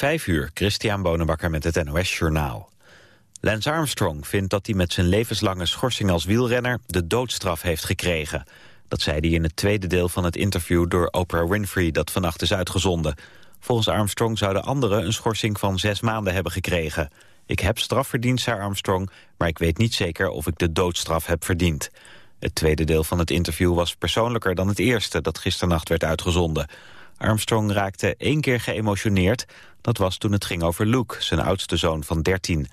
Vijf uur, Christian Bonenbakker met het NOS Journaal. Lance Armstrong vindt dat hij met zijn levenslange schorsing als wielrenner... de doodstraf heeft gekregen. Dat zei hij in het tweede deel van het interview door Oprah Winfrey... dat vannacht is uitgezonden. Volgens Armstrong zouden anderen een schorsing van zes maanden hebben gekregen. Ik heb straf verdiend, zei Armstrong... maar ik weet niet zeker of ik de doodstraf heb verdiend. Het tweede deel van het interview was persoonlijker dan het eerste... dat gisternacht werd uitgezonden. Armstrong raakte één keer geëmotioneerd. Dat was toen het ging over Luke, zijn oudste zoon van 13.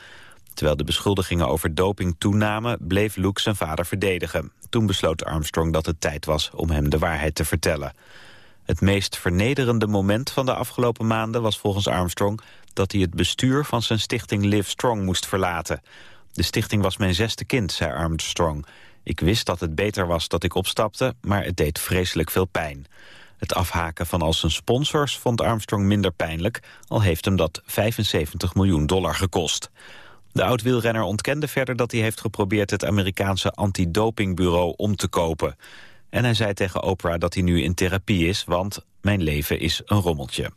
Terwijl de beschuldigingen over doping toenamen... bleef Luke zijn vader verdedigen. Toen besloot Armstrong dat het tijd was om hem de waarheid te vertellen. Het meest vernederende moment van de afgelopen maanden was volgens Armstrong... dat hij het bestuur van zijn stichting Live Strong moest verlaten. De stichting was mijn zesde kind, zei Armstrong. Ik wist dat het beter was dat ik opstapte, maar het deed vreselijk veel pijn. Het afhaken van al zijn sponsors vond Armstrong minder pijnlijk... al heeft hem dat 75 miljoen dollar gekost. De oud-wielrenner ontkende verder dat hij heeft geprobeerd... het Amerikaanse antidopingbureau om te kopen. En hij zei tegen Oprah dat hij nu in therapie is... want mijn leven is een rommeltje.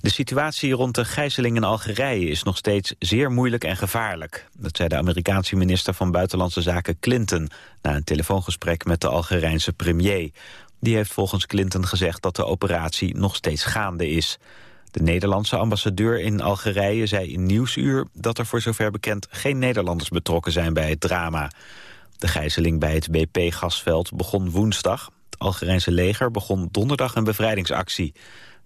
De situatie rond de gijzeling in Algerije is nog steeds zeer moeilijk en gevaarlijk. Dat zei de Amerikaanse minister van Buitenlandse Zaken Clinton... na een telefoongesprek met de Algerijnse premier. Die heeft volgens Clinton gezegd dat de operatie nog steeds gaande is. De Nederlandse ambassadeur in Algerije zei in Nieuwsuur... dat er voor zover bekend geen Nederlanders betrokken zijn bij het drama. De gijzeling bij het BP-gasveld begon woensdag. Het Algerijnse leger begon donderdag een bevrijdingsactie.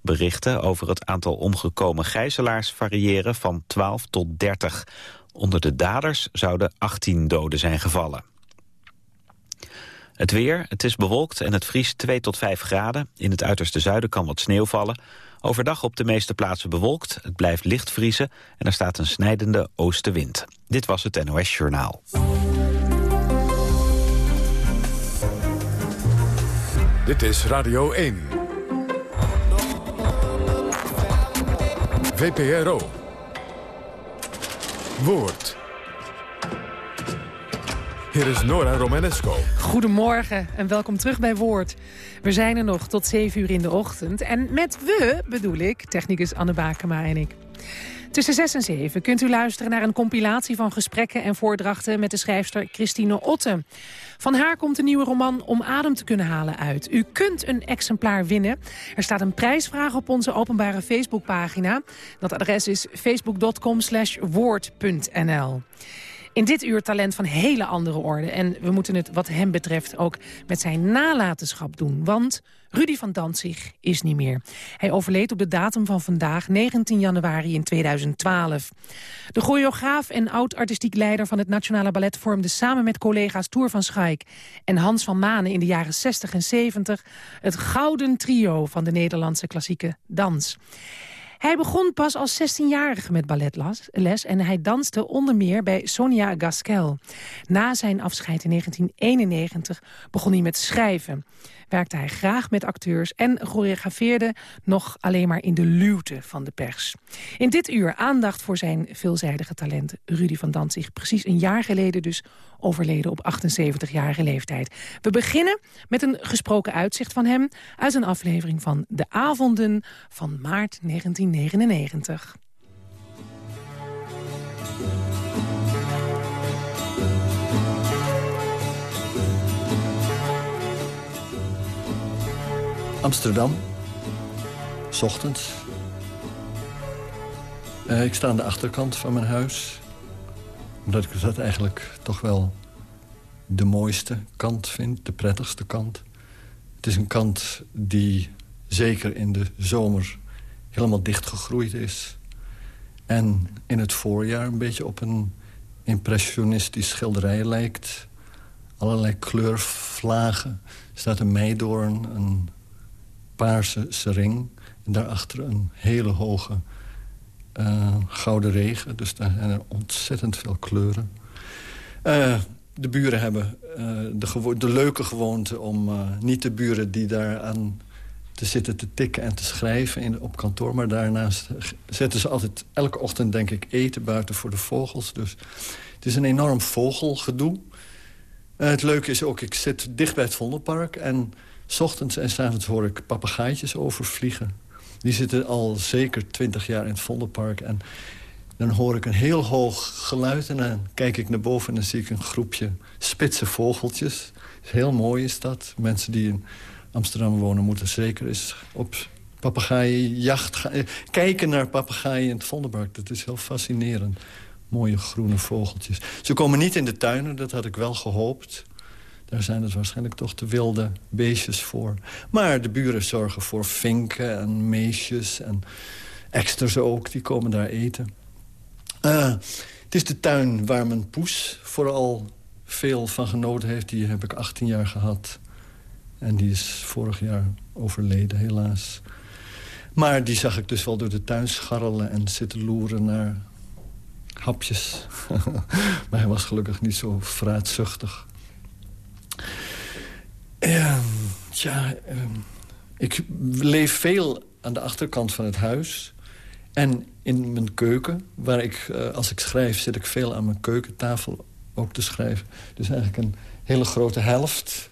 Berichten over het aantal omgekomen gijzelaars variëren van 12 tot 30. Onder de daders zouden 18 doden zijn gevallen. Het weer, het is bewolkt en het vriest 2 tot 5 graden. In het uiterste zuiden kan wat sneeuw vallen. Overdag op de meeste plaatsen bewolkt. Het blijft licht vriezen en er staat een snijdende oostenwind. Dit was het NOS Journaal. Dit is Radio 1. VPRO. Woord. Hier is Nora Romanesco. Goedemorgen en welkom terug bij Woord. We zijn er nog tot 7 uur in de ochtend. En met we bedoel ik technicus Anne Bakema en ik. Tussen 6 en 7 kunt u luisteren naar een compilatie van gesprekken en voordrachten met de schrijfster Christine Otte. Van haar komt een nieuwe roman Om adem te kunnen halen uit. U kunt een exemplaar winnen. Er staat een prijsvraag op onze openbare Facebookpagina. Dat adres is facebook.com woord.nl. In dit uur talent van hele andere orde. En we moeten het wat hem betreft ook met zijn nalatenschap doen. Want Rudy van Danzig is niet meer. Hij overleed op de datum van vandaag, 19 januari in 2012. De choreograaf en oud-artistiek leider van het Nationale Ballet... vormde samen met collega's Toer van Schaik en Hans van Manen... in de jaren 60 en 70 het gouden trio van de Nederlandse klassieke dans. Hij begon pas als 16-jarige met balletles en hij danste onder meer bij Sonia Gaskel. Na zijn afscheid in 1991 begon hij met schrijven werkte hij graag met acteurs... en choreografeerde nog alleen maar in de luwte van de pers. In dit uur aandacht voor zijn veelzijdige talent Rudy van Danzig. Precies een jaar geleden dus overleden op 78-jarige leeftijd. We beginnen met een gesproken uitzicht van hem... uit een aflevering van De Avonden van maart 1999. Amsterdam. S ochtends. Uh, ik sta aan de achterkant van mijn huis. Omdat ik dat eigenlijk toch wel de mooiste kant vind. De prettigste kant. Het is een kant die zeker in de zomer helemaal dichtgegroeid is. En in het voorjaar een beetje op een impressionistisch schilderij lijkt. Allerlei kleurvlagen. Er staat een meidoorn, een paarse sering. En daarachter een hele hoge uh, gouden regen. Dus daar zijn er ontzettend veel kleuren. Uh, de buren hebben uh, de, de, leuke gewoonte om niet de buren die daar aan te zitten te tikken en te schrijven in, op kantoor. Maar daarnaast zetten ze altijd elke ochtend, denk ik, eten buiten voor de vogels. Dus het is een enorm vogelgedoe. het leuke is ook, ik zit dicht bij het Vondelpark... en S ochtends en s avonds hoor ik papegaaitjes overvliegen. Die zitten al zeker twintig jaar in het Vondelpark. En dan hoor ik een heel hoog geluid en dan kijk ik naar boven... en dan zie ik een groepje spitse vogeltjes. Heel mooi is dat. Mensen die in Amsterdam wonen moeten zeker eens op papegaaienjacht. Eh, kijken naar papegaaien in het Vondelpark. Dat is heel fascinerend. Mooie groene vogeltjes. Ze komen niet in de tuinen, dat had ik wel gehoopt. Daar zijn het waarschijnlijk toch te wilde beestjes voor. Maar de buren zorgen voor vinken en meesjes en eksters ook. Die komen daar eten. Uh, het is de tuin waar mijn poes vooral veel van genoten heeft. Die heb ik 18 jaar gehad. En die is vorig jaar overleden, helaas. Maar die zag ik dus wel door de tuin scharrelen en zitten loeren naar hapjes. maar hij was gelukkig niet zo vraatzuchtig. Uh, ja, ehm, ik leef veel aan de achterkant van het huis. En in mijn keuken, waar ik, eh, als ik schrijf, zit ik veel aan mijn keukentafel ook te schrijven. Dus eigenlijk een hele grote helft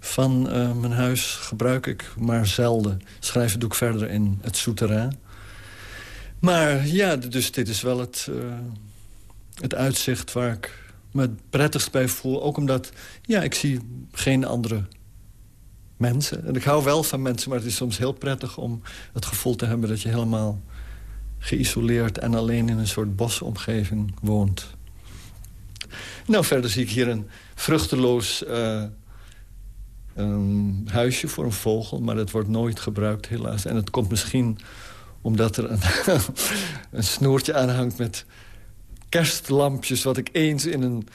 van eh, mijn huis gebruik ik maar zelden. Schrijven doe ik verder in het souterrain. Maar ja, dus dit is wel het, uh, het uitzicht waar ik me het prettigst bij. Ook omdat, ja, ik zie geen andere mensen. En ik hou wel van mensen, maar het is soms heel prettig om het gevoel te hebben... dat je helemaal geïsoleerd en alleen in een soort bosomgeving woont. Nou, verder zie ik hier een vruchteloos een huisje voor een vogel... maar dat wordt nooit gebruikt, helaas. En het komt misschien omdat er een, een snoertje aanhangt met kerstlampjes... wat ik eens in een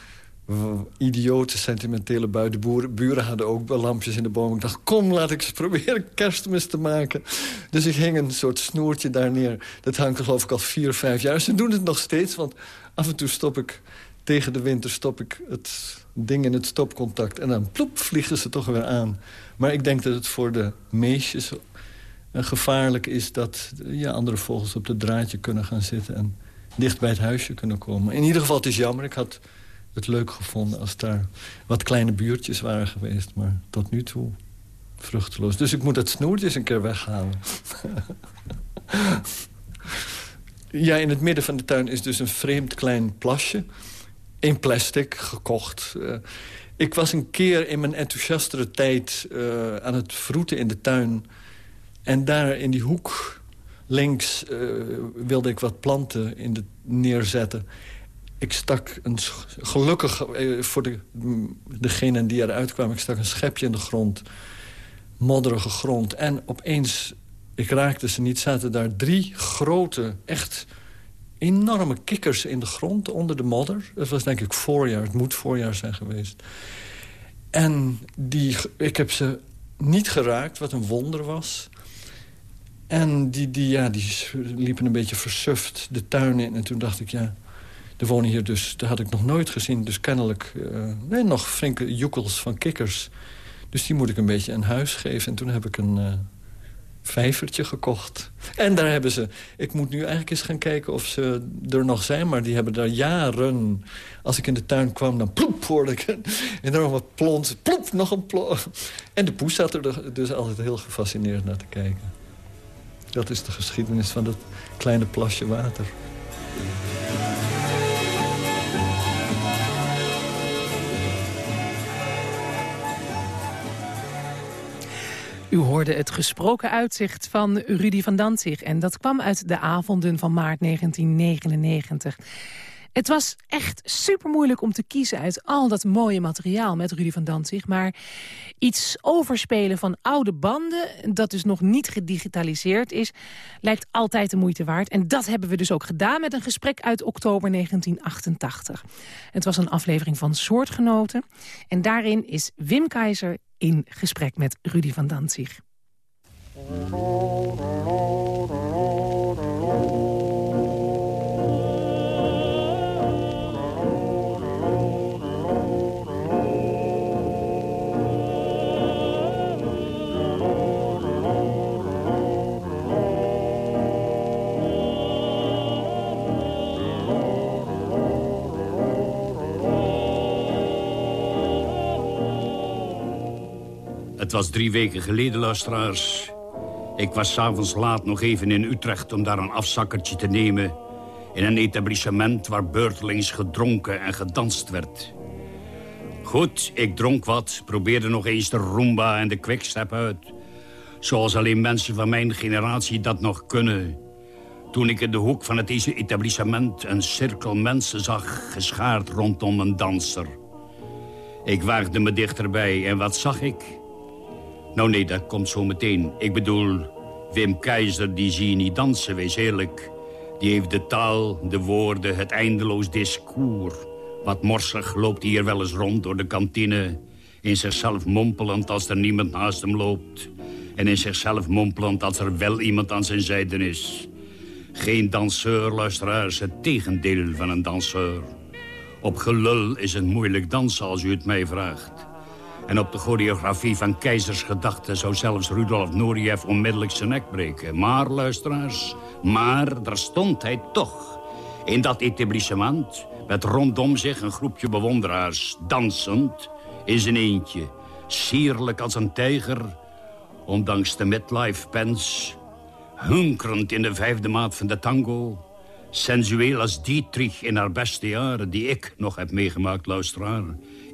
idiote, sentimentele bui. De boeren, buren hadden ook lampjes in de boom. Ik dacht, kom, laat ik eens proberen kerstmis te maken. Dus ik hing een soort snoertje daar neer. Dat hangt geloof ik al vier, vijf jaar. Ze doen het nog steeds, want af en toe stop ik... tegen de winter stop ik het ding in het stopcontact. En dan ploep, vliegen ze toch weer aan. Maar ik denk dat het voor de meisjes eh, gevaarlijk is... dat ja, andere vogels op het draadje kunnen gaan zitten... en dicht bij het huisje kunnen komen. In ieder geval, het is jammer. Ik had het leuk gevonden als daar wat kleine buurtjes waren geweest. Maar tot nu toe vruchteloos. Dus ik moet het snoertje eens een keer weghalen. ja, in het midden van de tuin is dus een vreemd klein plasje. In plastic, gekocht. Uh, ik was een keer in mijn enthousiastere tijd uh, aan het vroeten in de tuin. En daar in die hoek links uh, wilde ik wat planten in de, neerzetten ik stak een, gelukkig eh, voor de, degenen die eruit kwamen... ik stak een schepje in de grond, modderige grond. En opeens, ik raakte ze niet, zaten daar drie grote, echt enorme kikkers in de grond onder de modder. Dat was denk ik voorjaar, het moet voorjaar zijn geweest. En die, ik heb ze niet geraakt, wat een wonder was. En die, die, ja, die liepen een beetje versuft de tuin in. En toen dacht ik, ja, er wonen hier dus, dat had ik nog nooit gezien. Dus kennelijk nee, nog flinke joekels van kikkers. Dus die moet ik een beetje een huis geven. En toen heb ik een uh, vijvertje gekocht. En daar hebben ze... Ik moet nu eigenlijk eens gaan kijken of ze er nog zijn. Maar die hebben daar jaren... Als ik in de tuin kwam, dan ploep hoorde ik een enorme plons. Ploep, nog een plons. En de poes zat er dus altijd heel gefascineerd naar te kijken. Dat is de geschiedenis van dat kleine plasje water. U hoorde het gesproken uitzicht van Rudy van Danzig. En dat kwam uit de avonden van maart 1999. Het was echt super moeilijk om te kiezen uit al dat mooie materiaal met Rudy van Danzig. Maar iets overspelen van oude banden, dat dus nog niet gedigitaliseerd is, lijkt altijd de moeite waard. En dat hebben we dus ook gedaan met een gesprek uit oktober 1988. Het was een aflevering van Soortgenoten. En daarin is Wim Keizer in gesprek met Rudy van Danzig. Het was drie weken geleden, luisteraars. Ik was s'avonds laat nog even in Utrecht om daar een afzakkertje te nemen... in een etablissement waar beurtelings gedronken en gedanst werd. Goed, ik dronk wat, probeerde nog eens de rumba en de quickstep uit. Zoals alleen mensen van mijn generatie dat nog kunnen. Toen ik in de hoek van het etablissement een cirkel mensen zag... geschaard rondom een danser. Ik waagde me dichterbij en wat zag ik? Nou nee, dat komt zo meteen. Ik bedoel, Wim Keizer, die zie je niet dansen, wees eerlijk. Die heeft de taal, de woorden, het eindeloos discours. Wat morsig loopt hier wel eens rond door de kantine... in zichzelf mompelend als er niemand naast hem loopt... en in zichzelf mompelend als er wel iemand aan zijn zijde is. Geen danseur, luisteraars, het tegendeel van een danseur. Op gelul is het moeilijk dansen als u het mij vraagt. En op de choreografie van Keizers gedachten zou zelfs Rudolf Nureyev onmiddellijk zijn nek breken. Maar, luisteraars, maar daar stond hij toch. In dat etablissement, met rondom zich een groepje bewonderaars, dansend, in zijn eentje. Sierlijk als een tijger, ondanks de midlife pens. Hunkerend in de vijfde maat van de tango. Sensueel als Dietrich in haar beste jaren, die ik nog heb meegemaakt, luisteraar.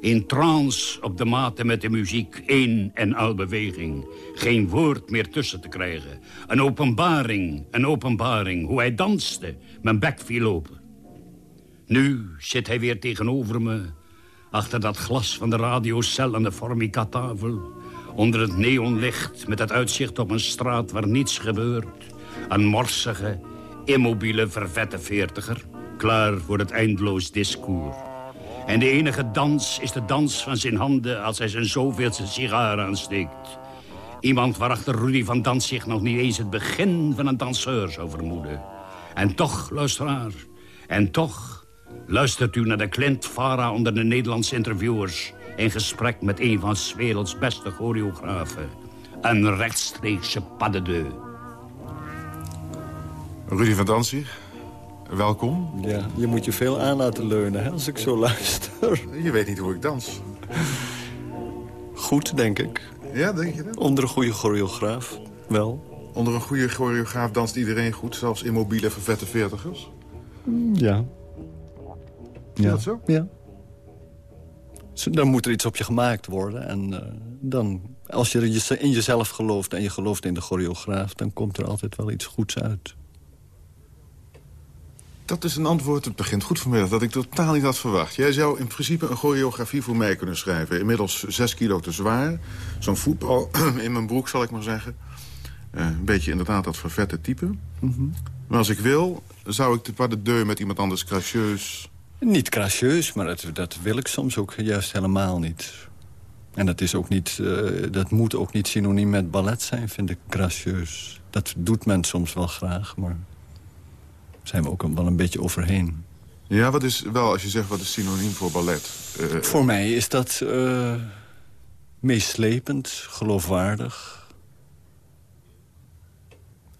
In trance op de maten met de muziek, één en al beweging. Geen woord meer tussen te krijgen. Een openbaring, een openbaring. Hoe hij danste, mijn bek viel open. Nu zit hij weer tegenover me. Achter dat glas van de radiocel en de formica-tafel. Onder het neonlicht met het uitzicht op een straat waar niets gebeurt. Een morsige, immobiele, vervette veertiger. Klaar voor het eindeloos discours. En de enige dans is de dans van zijn handen als hij zijn zoveelste sigaar aansteekt. Iemand waarachter Rudy van Dans zich nog niet eens het begin van een danseur zou vermoeden. En toch, luisteraar, en toch luistert u naar de Clint Vara onder de Nederlandse interviewers... in gesprek met een van 's werelds beste choreografen. Een rechtstreekse pas. Rudy van Danzig, welkom. Ja, je moet je veel aan laten leunen hè, als ik zo luister. Je weet niet hoe ik dans. Goed, denk ik. Ja, denk je dat? Onder een goede choreograaf, wel. Onder een goede choreograaf danst iedereen goed, zelfs immobiele vervette veertigers. Ja. Is dat zo? Ja. Dan moet er iets op je gemaakt worden. En eh, dan, als je- in jezelf gelooft en je gelooft in de choreograaf... dan komt er altijd wel iets goeds uit. Dat is een antwoord, het begint goed vanmiddag, dat ik totaal niet had verwacht. Jij zou in principe een choreografie voor mij kunnen schrijven. Inmiddels zes kilo te zwaar. Zo'n voetbal in mijn broek, zal ik maar zeggen. Eh, een beetje inderdaad dat vervette type. Maar als ik wil, zou ik de pas de deux met iemand anders gracieus... Niet gracieus, maar dat, dat wil ik soms ook juist helemaal niet. En dat, is ook niet, eh, dat moet ook niet synoniem met ballet zijn, vind ik gracieus. Dat doet men soms wel graag, maar zijn we ook wel een beetje overheen. Ja, wat is wel, als je zegt wat is synoniem voor ballet? Eh, Voor mij is dat eh meeslepend, geloofwaardig.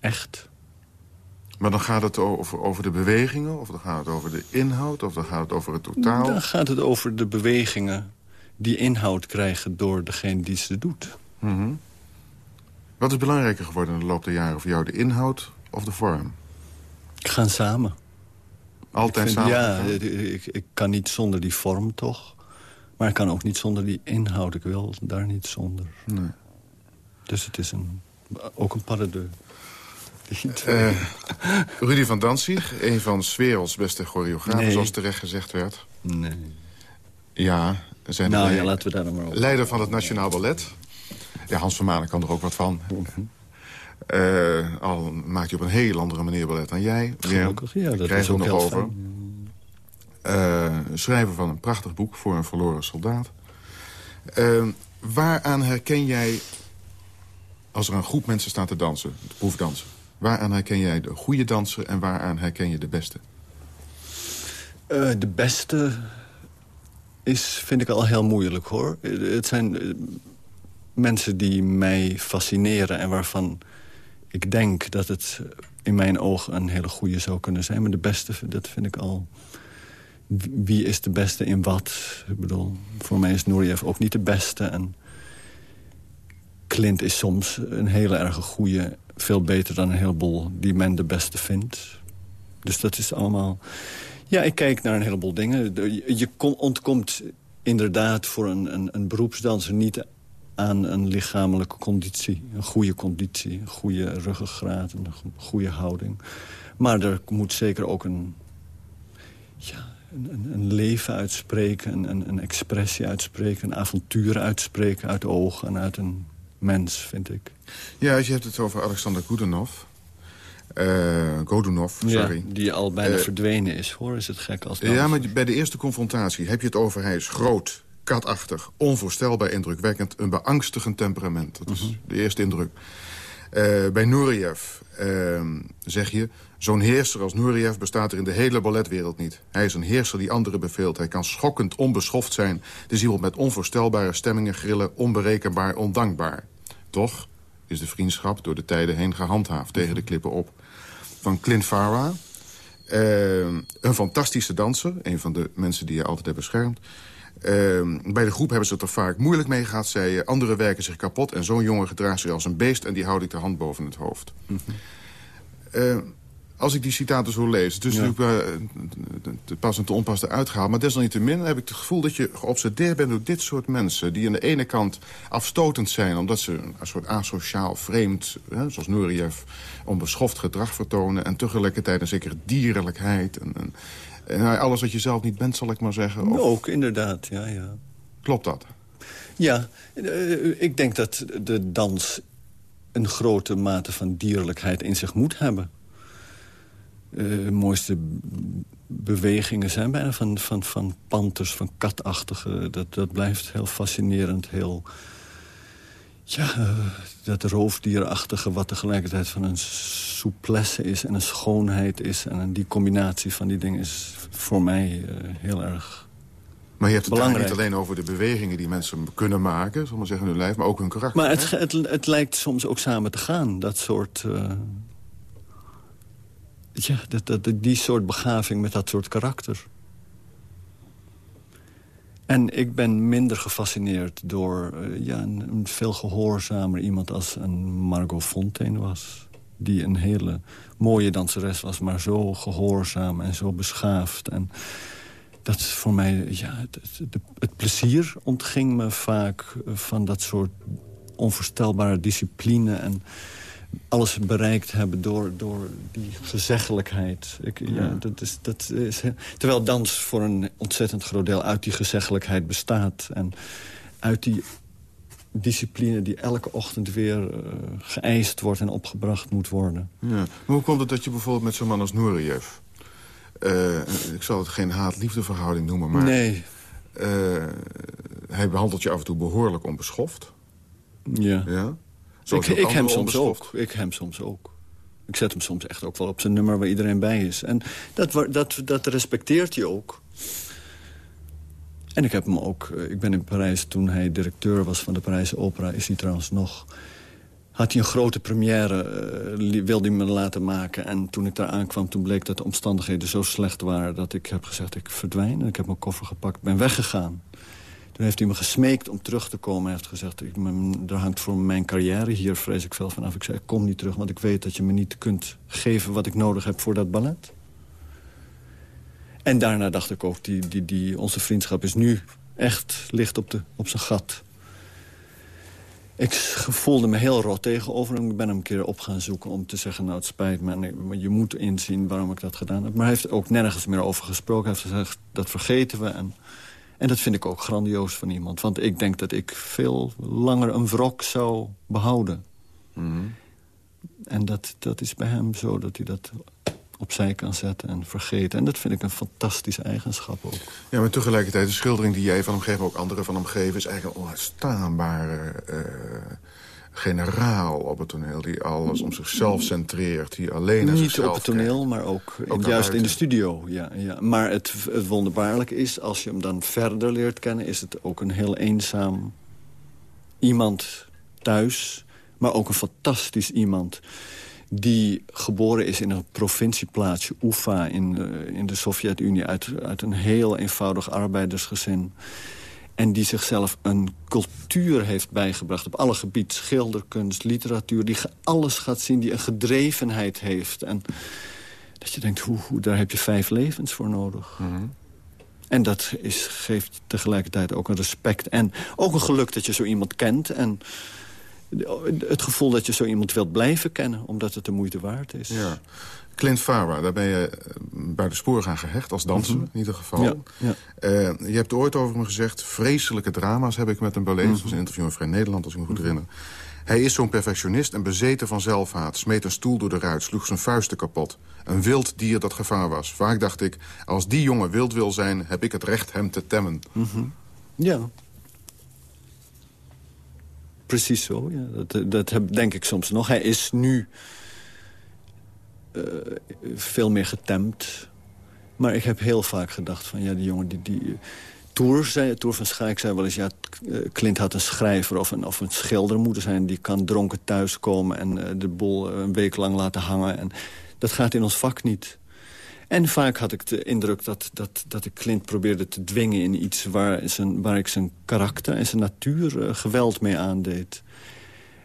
Echt. Maar dan gaat het over, over de bewegingen, of dan gaat het over de inhoud... of dan gaat het over het totaal. Dan gaat het over de bewegingen die inhoud krijgen door degene die ze doet. Mhm. Wat is belangrijker geworden in de loop der jaren voor jou? De inhoud of de vorm? Gaan samen. Altijd vind- samen? Ja, ik, ik kan niet zonder die vorm toch. Maar ik kan ook niet zonder die inhoud. Ik wil daar niet zonder. Nee. Dus het is een, ook een paradeur. Die twee. Eh, Rudy van Danzig, een van 's werelds beste choreografen, Nee. zoals terecht gezegd werd. nee. Ja, zijn Nou ja, laten we daar maar op. Leider van het Nationaal Ballet. Ja, Hans van Manen kan er ook wat van. Mhm. Eh, al maakt hij op een heel andere manier ballet dan jij. Gelukkig, ja, dat we ook nog over. Eh, schrijver van een prachtig boek voor een verloren soldaat. Eh, waaraan herken jij, als er een groep mensen staat te dansen, te proefdansen... waaraan herken jij de goede danser en waaraan herken je de beste? De beste is, vind ik al heel moeilijk, hoor. Het zijn mensen die mij fascineren en waarvan ik denk dat het in mijn ogen een hele goede zou kunnen zijn. Maar de beste, dat vind ik al... Wie is de beste in wat? Ik bedoel, voor mij is Nureyev ook niet de beste. En Clint is soms een hele erg goede... veel beter dan een heleboel die men de beste vindt. Dus dat is allemaal... Ja, ik kijk naar een heleboel dingen. Je ontkomt inderdaad voor een, een, een beroepsdanser niet aan een lichamelijke conditie. Een goede conditie, een goede ruggengraat, een goede houding. Maar er moet zeker ook een, ja, een, een leven uitspreken, een, een, expressie uitspreken... een avontuur uitspreken uit ogen en uit een mens, vind ik. Ja, je hebt het over Alexander Goedenov. Uh, Godunov, sorry. Ja, die al bijna uh, verdwenen is, hoor. Is het gek als dat? Ja, maar bij de eerste confrontatie heb je het over... hij is groot, katachtig, onvoorstelbaar indrukwekkend... een beangstigend temperament. Dat is mhm. de eerste indruk. Uh, bij Nureyev ehm, zeg je... zo'n heerser als Nureyev bestaat er in de hele balletwereld niet. Hij is een heerser die anderen beveelt. Hij kan schokkend onbeschoft zijn. Het is iemand met onvoorstelbare stemmingen, grillen... onberekenbaar, ondankbaar. Toch is de vriendschap door de tijden heen gehandhaafd... tegen de klippen op. Van Clint Farah... Uh, een fantastische danser, een van de mensen die je altijd hebt beschermd. Uh, bij de groep hebben ze het er vaak moeilijk mee gehad. Zij, anderen werken zich kapot en zo'n jongen gedraagt zich als een beest... en die houd ik de hand boven het hoofd. Mm als ik die citaten zo lees... het is ja. natuurlijk uh, te pas en te onpas eruit gehaald... maar desalniettemin heb ik het gevoel dat je geobsedeerd bent... door dit soort mensen die aan de ene kant afstotend zijn... omdat ze een soort asociaal, vreemd, hè, zoals Nureyev... onbeschoft gedrag vertonen... en tegelijkertijd een zekere dierlijkheid... En, en, alles wat je zelf niet bent, zal ik maar zeggen. Of... Ook, inderdaad, ja, ja. Klopt dat? Ja, uh, ik denk dat de dans een grote mate van dierlijkheid in zich moet hebben uh, mooiste bewegingen zijn bijna van, van, van panters, van katachtige. Dat, dat blijft heel fascinerend, heel... Ja, dat roofdierachtige wat tegelijkertijd van een souplesse is... en een schoonheid is. En die combinatie van die dingen is voor mij uh, heel erg maar je hebt het niet alleen over de bewegingen die mensen kunnen maken... zal maar zeggen, hun lijf, maar ook hun karakter. Maar het, het, het, lijkt soms ook samen te gaan, dat soort... Uh, ja, dat, dat, die soort begaving met dat soort karakter. En ik ben minder gefascineerd door uh, ja, een, veel gehoorzamer iemand als een Margot Fontaine was. Die een hele mooie danseres was, maar zo gehoorzaam en zo beschaafd. En dat voor mij, ja, het, het, het plezier ontging me vaak van dat soort onvoorstelbare discipline en alles bereikt hebben door, door die gezeggelijkheid. Ik, ja. dat is, dat is, terwijl dans voor een ontzettend groot deel uit die gezeggelijkheid bestaat. En uit die discipline die elke ochtend weer uh, geëist wordt en opgebracht moet worden. Ja. Maar hoe komt het dat je bijvoorbeeld met zo'n man als Nureyev... Uh, ik zal het geen haat-liefdeverhouding noemen, maar... Nee. Uh, hij behandelt je af en toe behoorlijk onbeschoft. Ja. ja? Ik, ik hem soms ook. Ik hem soms ook. Ik zet hem soms echt ook wel op zijn nummer waar iedereen bij is. En dat, dat, dat respecteert hij ook. En ik heb hem ook... Eh, ik ben in Parijs, toen hij directeur was van de Parijse Opera... is hij trouwens nog... Had hij een grote première, uh, wilde hij me laten maken. En toen ik daar aankwam, toen bleek dat de omstandigheden zo slecht waren... dat ik heb gezegd, ik verdwijn. En ik heb mijn koffer gepakt, ben weggegaan. Toen heeft hij me gesmeekt om terug te komen. Hij heeft gezegd, ik, er hangt voor mijn carrière hier vreselijk veel vanaf. Ik zei, ik kom niet terug, want ik weet dat je me niet kunt geven... wat ik nodig heb voor dat ballet. En daarna dacht ik ook, die, die, die, onze vriendschap is nu echt licht op, de, op zijn gat. Ik voelde me heel rot tegenover hem. Ik ben hem een keer op gaan zoeken om te zeggen... nou, het spijt me, maar je moet inzien waarom ik dat gedaan heb. Maar hij heeft ook nergens meer over gesproken. Hij heeft gezegd, dat vergeten we. En en dat vind ik ook grandioos van iemand. Want ik denk dat ik veel langer een wrok zou behouden. Mhm. En dat, dat is bij hem zo dat hij dat opzij kan zetten en vergeten. En dat vind ik een fantastische eigenschap ook. Ja, maar tegelijkertijd de schildering die jij van hem geeft... ook anderen van hem geven, is eigenlijk een onuitstaanbare... Uh, generaal op het toneel die alles om zichzelf centreert. Die alleen Niet op het toneel, maar ook, juist in de studio. Ja, ja. Maar het, het wonderbaarlijke is, als je hem dan verder leert kennen... is het ook een heel eenzaam iemand thuis. Maar ook een fantastisch iemand die geboren is in een provincieplaatsje Ufa in, in de Sovjet-Unie... Uit, uit een heel eenvoudig arbeidersgezin En die zichzelf een cultuur heeft bijgebracht op alle gebieden. Schilderkunst, literatuur, die alles gaat zien, die een gedrevenheid heeft. En dat je denkt, hoe, hoe daar heb je vijf levens voor nodig. Mhm. En dat is, geeft tegelijkertijd ook een respect. En ook een geluk dat je zo iemand kent. En het gevoel dat je zo iemand wilt blijven kennen. Omdat het de moeite waard is. Ja. Clint Farah, daar ben je eh, bij de spoor aan gehecht als danser, Mhm. in ieder geval. Ja, ja. Eh, je hebt ooit over hem gezegd... vreselijke drama's heb ik met hem beleefd. Dat was een interview in Vrij Nederland, als ik me goed herinner. Hij is zo'n perfectionist en bezeten van zelfhaat. Smeet een stoel door de ruit, sloeg zijn vuisten kapot. Een wild dier dat gevaar was. Vaak dacht ik, als die jongen wild wil zijn... heb ik het recht hem te temmen. Ja. Precies zo, ja. Dat, dat heb, denk ik soms nog. Hij is nu eh, veel meer getemd. Maar ik heb heel vaak gedacht van... ja, die jongen, die... die Toer, zei, Toer van Schaik zei wel eens... ja, eh, Clint had een schrijver of een, of een schilder moeten zijn... die kan dronken thuiskomen en eh, de boel een week lang laten hangen. En dat gaat in ons vak niet. En vaak had ik de indruk dat, dat, dat ik Clint probeerde te dwingen in iets... waar, zijn, waar ik zijn karakter en zijn natuur eh, geweld mee aandeed.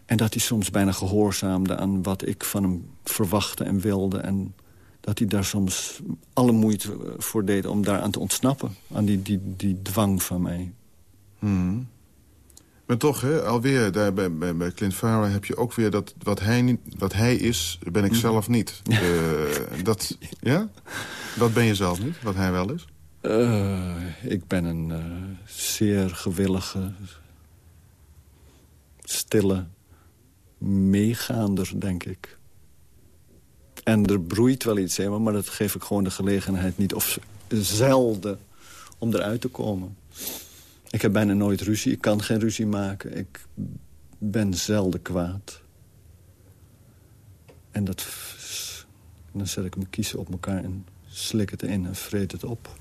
En dat hij soms bijna gehoorzaamde aan wat ik van hem verwachtte en wilde. En dat hij daar soms alle moeite eh, voor deed om daaraan te ontsnappen. Aan die, die, die dwang van mij. Maar toch, hè, alweer daar bij, bij, bij Clint Farah heb je ook weer dat wat hij, wat hij is, ben ik zelf niet. Eh, dat, ja? Wat ben je zelf niet, wat hij wel is? Eh, ik ben een zeer gewillige, stille meegaander, denk ik. En er broeit wel iets in maar dat geef ik gewoon de gelegenheid niet. Of zelden om eruit te komen. Ik heb bijna nooit ruzie. Ik kan geen ruzie maken. Ik ben zelden kwaad. En dat, dan zet ik mijn kiezen op elkaar en slik het in en vreet het op.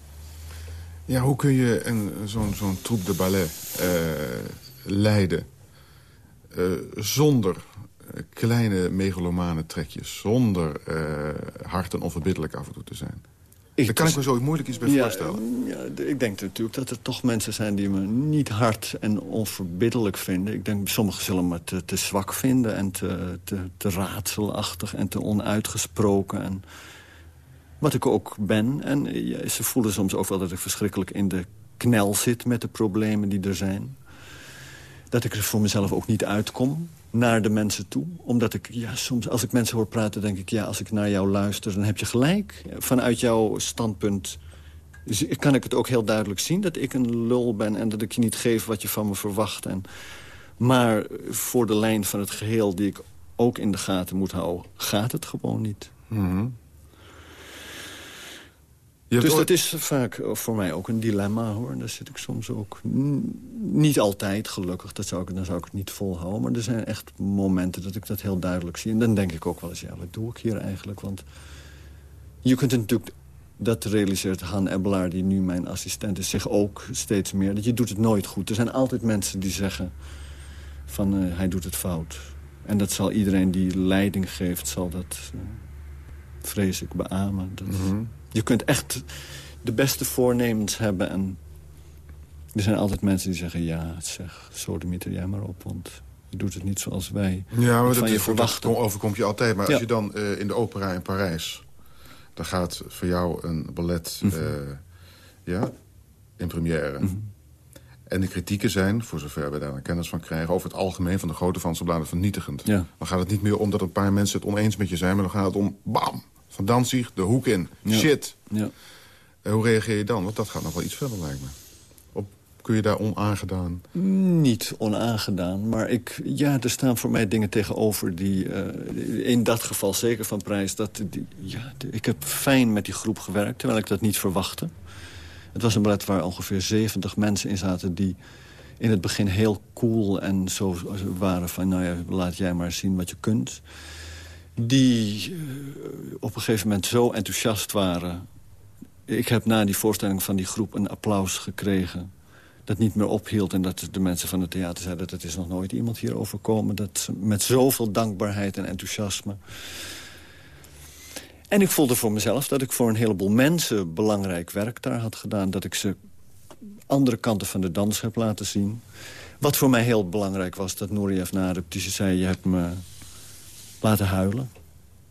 Ja, hoe kun je zo'n zo'n troep de ballet eh, leiden... eh, zonder eh, kleine megalomane trekjes... zonder eh, hard en onverbiddelijk af en toe te zijn? Daar kan ik me zo moeilijk iets bij voorstellen. Ja, ik denk natuurlijk dat er toch mensen zijn die me niet hard en onverbiddelijk vinden. Ik denk sommigen zullen me te, te zwak vinden en te, te, te raadselachtig en te onuitgesproken. En wat ik ook ben. En ja, ze voelen soms ook wel dat ik verschrikkelijk in de knel zit met de problemen die er zijn. Dat ik er voor mezelf ook niet uitkom naar de mensen toe. Omdat ik, ja, soms als ik mensen hoor praten, denk ik... ja, als ik naar jou luister, dan heb je gelijk. Vanuit jouw standpunt kan ik het ook heel duidelijk zien... dat ik een lul ben en dat ik je niet geef wat je van me verwacht. En, maar voor de lijn van het geheel die ik ook in de gaten moet houden... gaat het gewoon niet. Hebt Dus ooit- dat is vaak voor mij ook een dilemma, hoor. Daar zit ik soms ook... Niet altijd, gelukkig, dat zou ik, dan zou ik het niet volhouden. Maar er zijn echt momenten dat ik dat heel duidelijk zie. En dan denk ik ook wel eens, ja, wat doe ik hier eigenlijk? Want je kunt natuurlijk... Dat realiseert Han Ebbelaar, die nu mijn assistent is, zich ook steeds meer. Dat je doet het nooit goed. Er zijn altijd mensen die zeggen van eh, hij doet het fout. En dat zal iedereen die leiding geeft, zal dat, eh, vrees ik, beamen. Dat, Je kunt echt de beste voornemens hebben en er zijn altijd mensen die zeggen... ja, zeg, sodemieter jij maar op, want je doet het niet zoals wij Ja, maar dat, je is, verwachten. dat overkomt je altijd. Maar Ja. als je dan eh, in de opera in Parijs... dan gaat voor jou een ballet Mhm. eh, ja, in première. En de kritieken zijn, voor zover we daar een kennis van krijgen... over het algemeen van de grote Franse bladen vernietigend. Ja. Dan gaat het niet meer om dat een paar mensen het oneens met je zijn... maar dan gaat het om, bam, van Danzig, de hoek in. Ja. Shit. Ja. En hoe reageer je dan? Want dat gaat nog wel iets verder, lijkt me. Op, kun je daar onaangedaan... Niet onaangedaan, maar ik, ja, er staan voor mij dingen tegenover die... eh, in dat geval zeker van prijs, dat die, ja, ik heb fijn met die groep gewerkt... terwijl ik dat niet verwachtte. Het was een ballet waar ongeveer 70 mensen in zaten... die in het begin heel cool en zo waren van... nou ja, laat jij maar zien wat je kunt. Die eh, op een gegeven moment zo enthousiast waren... Ik heb na die voorstelling van die groep een applaus gekregen dat niet meer ophield. En dat de mensen van het theater zeiden... dat is nog nooit iemand hier overkomen. Dat met zoveel dankbaarheid en enthousiasme. En ik voelde voor mezelf dat ik voor een heleboel mensen belangrijk werk daar had gedaan. Dat ik ze andere kanten van de dans heb laten zien. Wat voor mij heel belangrijk was, dat Nureyev na de repetitie zei... je hebt me laten huilen.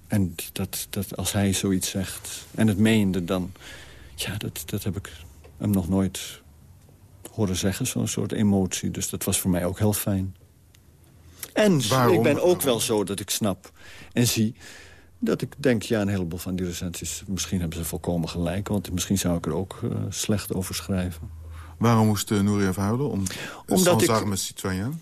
En dat, dat als hij zoiets zegt en het meende, dan... Ja, dat, dat heb ik hem nog nooit horen zeggen, zo'n soort emotie. Dus dat was voor mij ook heel fijn. En ik ben ook wel zo dat ik snap en zie dat ik denk, ja, een heleboel van die recensies... misschien hebben ze volkomen gelijk, want misschien zou ik er ook uh, slecht over schrijven. Waarom moest uh, Nouria huilen? Om, Omdat ik... met Citoyen?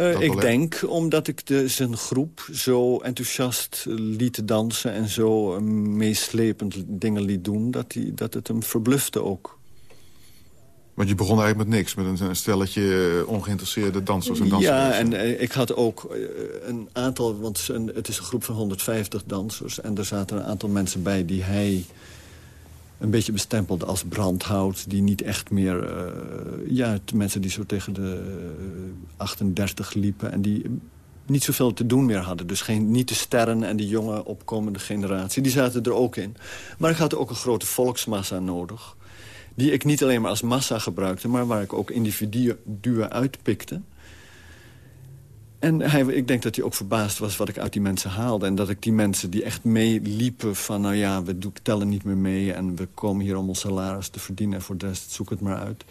Uh, ik denk omdat ik de, zijn groep zo enthousiast liet dansen... en zo meeslepend dingen liet doen, dat, die, dat het hem verblufte ook. Want je begon eigenlijk met niks, met een, stelletje eh, ongeïnteresseerde dansers en dansers. Ja, en eh, ik had ook eh, een aantal, want het is een groep van 150 dansers... en er zaten een aantal mensen bij die hij een beetje bestempelde als brandhout... die niet echt meer... ja, mensen die zo tegen de 38 liepen... en die niet zoveel te doen meer hadden. Dus geen, niet de sterren en de jonge opkomende generatie. Die zaten er ook in. Maar ik had ook een grote volksmassa nodig die ik niet alleen maar als massa gebruikte... maar waar ik ook individuen uitpikte. En hij, ik denk dat hij ook verbaasd was wat ik uit die mensen haalde. En dat ik die mensen die echt meeliepen van... nou ja, we tellen niet meer mee en we komen hier om ons salaris te verdienen... en voor de rest zoek het maar uit.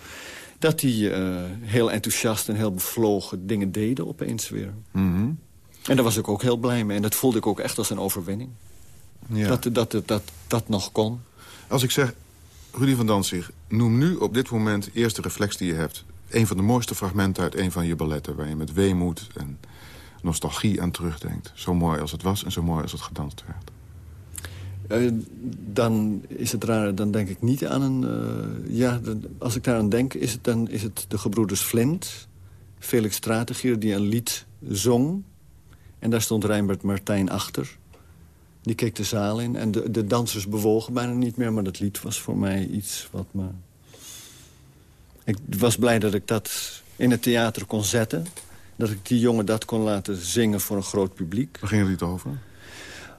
Dat die uh, heel enthousiast en heel bevlogen dingen deden opeens weer. Mhm. En daar was ik ook heel blij mee. En dat voelde ik ook echt als een overwinning. Ja. Dat, dat, dat, dat dat nog kon. Als ik zeg, Rudy van Danzig, noem nu op dit moment de eerste reflex die je hebt. Een van de mooiste fragmenten uit een van je balletten... waar je met weemoed en nostalgie aan terugdenkt. Zo mooi als het was en zo mooi als het gedanst werd. Uh, dan is het raar, dan denk ik niet aan een... Uh, ja, als ik daar aan denk, is het, dan is het de gebroeders Flint... Felix Strategier, die een lied zong. En daar stond Rijnbert Martijn achter. Die keek de zaal in en de, de dansers bewogen bijna niet meer... maar dat lied was voor mij iets wat me... Ik was blij dat ik dat in het theater kon zetten. Dat ik die jongen dat kon laten zingen voor een groot publiek. Waar ging het over?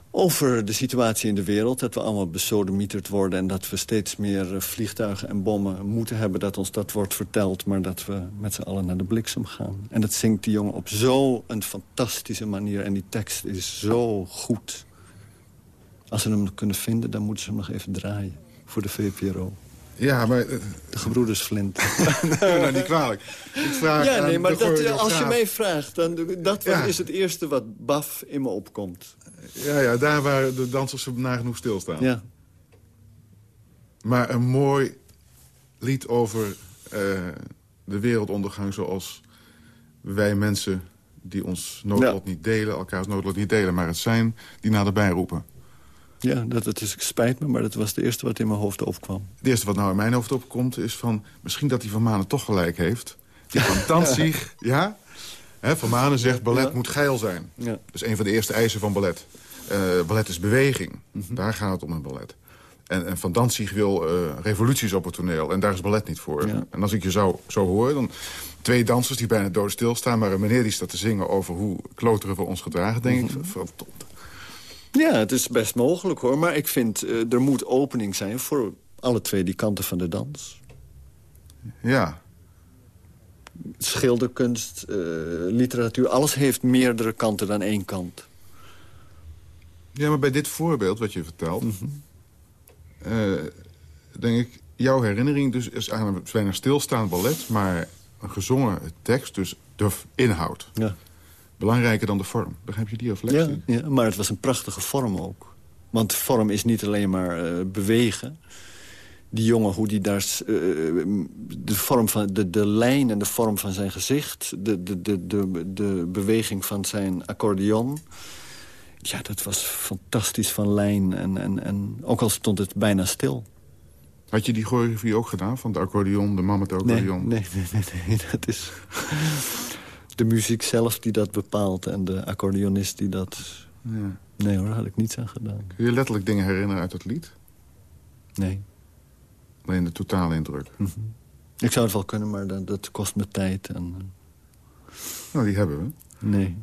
Over de situatie in de wereld. Dat we allemaal besodemieterd worden... en dat we steeds meer eh, vliegtuigen en bommen moeten hebben... dat ons dat wordt verteld, maar dat we met z'n allen naar de bliksem gaan. En dat zingt die jongen op zo'n fantastische manier. En die tekst is zo goed. Als ze hem kunnen vinden, dan moeten ze hem nog even draaien. Voor de VPRO. Ja, maar... De gebroeders Flint. nee, nou, niet kwalijk. Ik vraag ja, nee, maar dat, als je mij vraagt, dan dat is het eerste wat baf in me opkomt. Ja, ja, daar waar de dansers nagenoeg stilstaan. Ja. Maar een mooi lied over uh, de wereldondergang zoals wij mensen die ons noodlot niet delen, elkaars noodlot niet delen, maar het zijn die naderbij roepen. Ja, dat, dat is, spijt me, maar dat was het eerste wat in mijn hoofd opkwam. Het eerste wat nou in mijn hoofd opkomt is van... misschien dat die Van Manen toch gelijk heeft. Die van Danzig, ja? He, van Manen zegt, ballet moet geil zijn. Ja. Dat is een van de eerste eisen van ballet. Uh, ballet is beweging. Mhm. Daar gaat het om in ballet. En, en Van Danzig wil uh, revoluties op het toneel. En daar is ballet niet voor. En als ik je zo, zo hoor, dan twee dansers die bijna doodstil staan... maar een meneer die staat te zingen over hoe kloteren we ons gedragen... denk ik, mm ja, het is best mogelijk hoor. Maar ik vind, uh, er moet opening zijn voor alle twee die kanten van de dans. Ja. Schilderkunst, uh, literatuur, alles heeft meerdere kanten dan één kant. Ja, maar bij dit voorbeeld wat je vertelt... Mm denk ik, jouw herinnering dus is aan een bijna stilstaand ballet... maar een gezongen tekst, dus de inhoud. Ja belangrijker dan de vorm. Begrijp je die reflectie? Ja, ja, maar het was een prachtige vorm ook. Want vorm is niet alleen maar uh, bewegen. Die jongen, hoe die daar... Uh, de vorm van de, de lijn en de vorm van zijn gezicht... De, de, de, de, de beweging van zijn accordeon... Ja, dat was fantastisch van lijn. En, en, en ook al stond het bijna stil. Had je die choreografie ook gedaan? Van de accordeon, de man accordeon? Nee, nee, nee, nee, nee dat is de muziek zelf die dat bepaalt en de accordeonist die dat... Ja. Nee hoor, daar had ik niets aan gedaan. Kun je letterlijk dingen herinneren uit het lied? Nee. Alleen de totale indruk? Mhm. Ik zou het wel kunnen, maar dat, dat kost me tijd. En... Eh. Nou, die hebben we. Nee.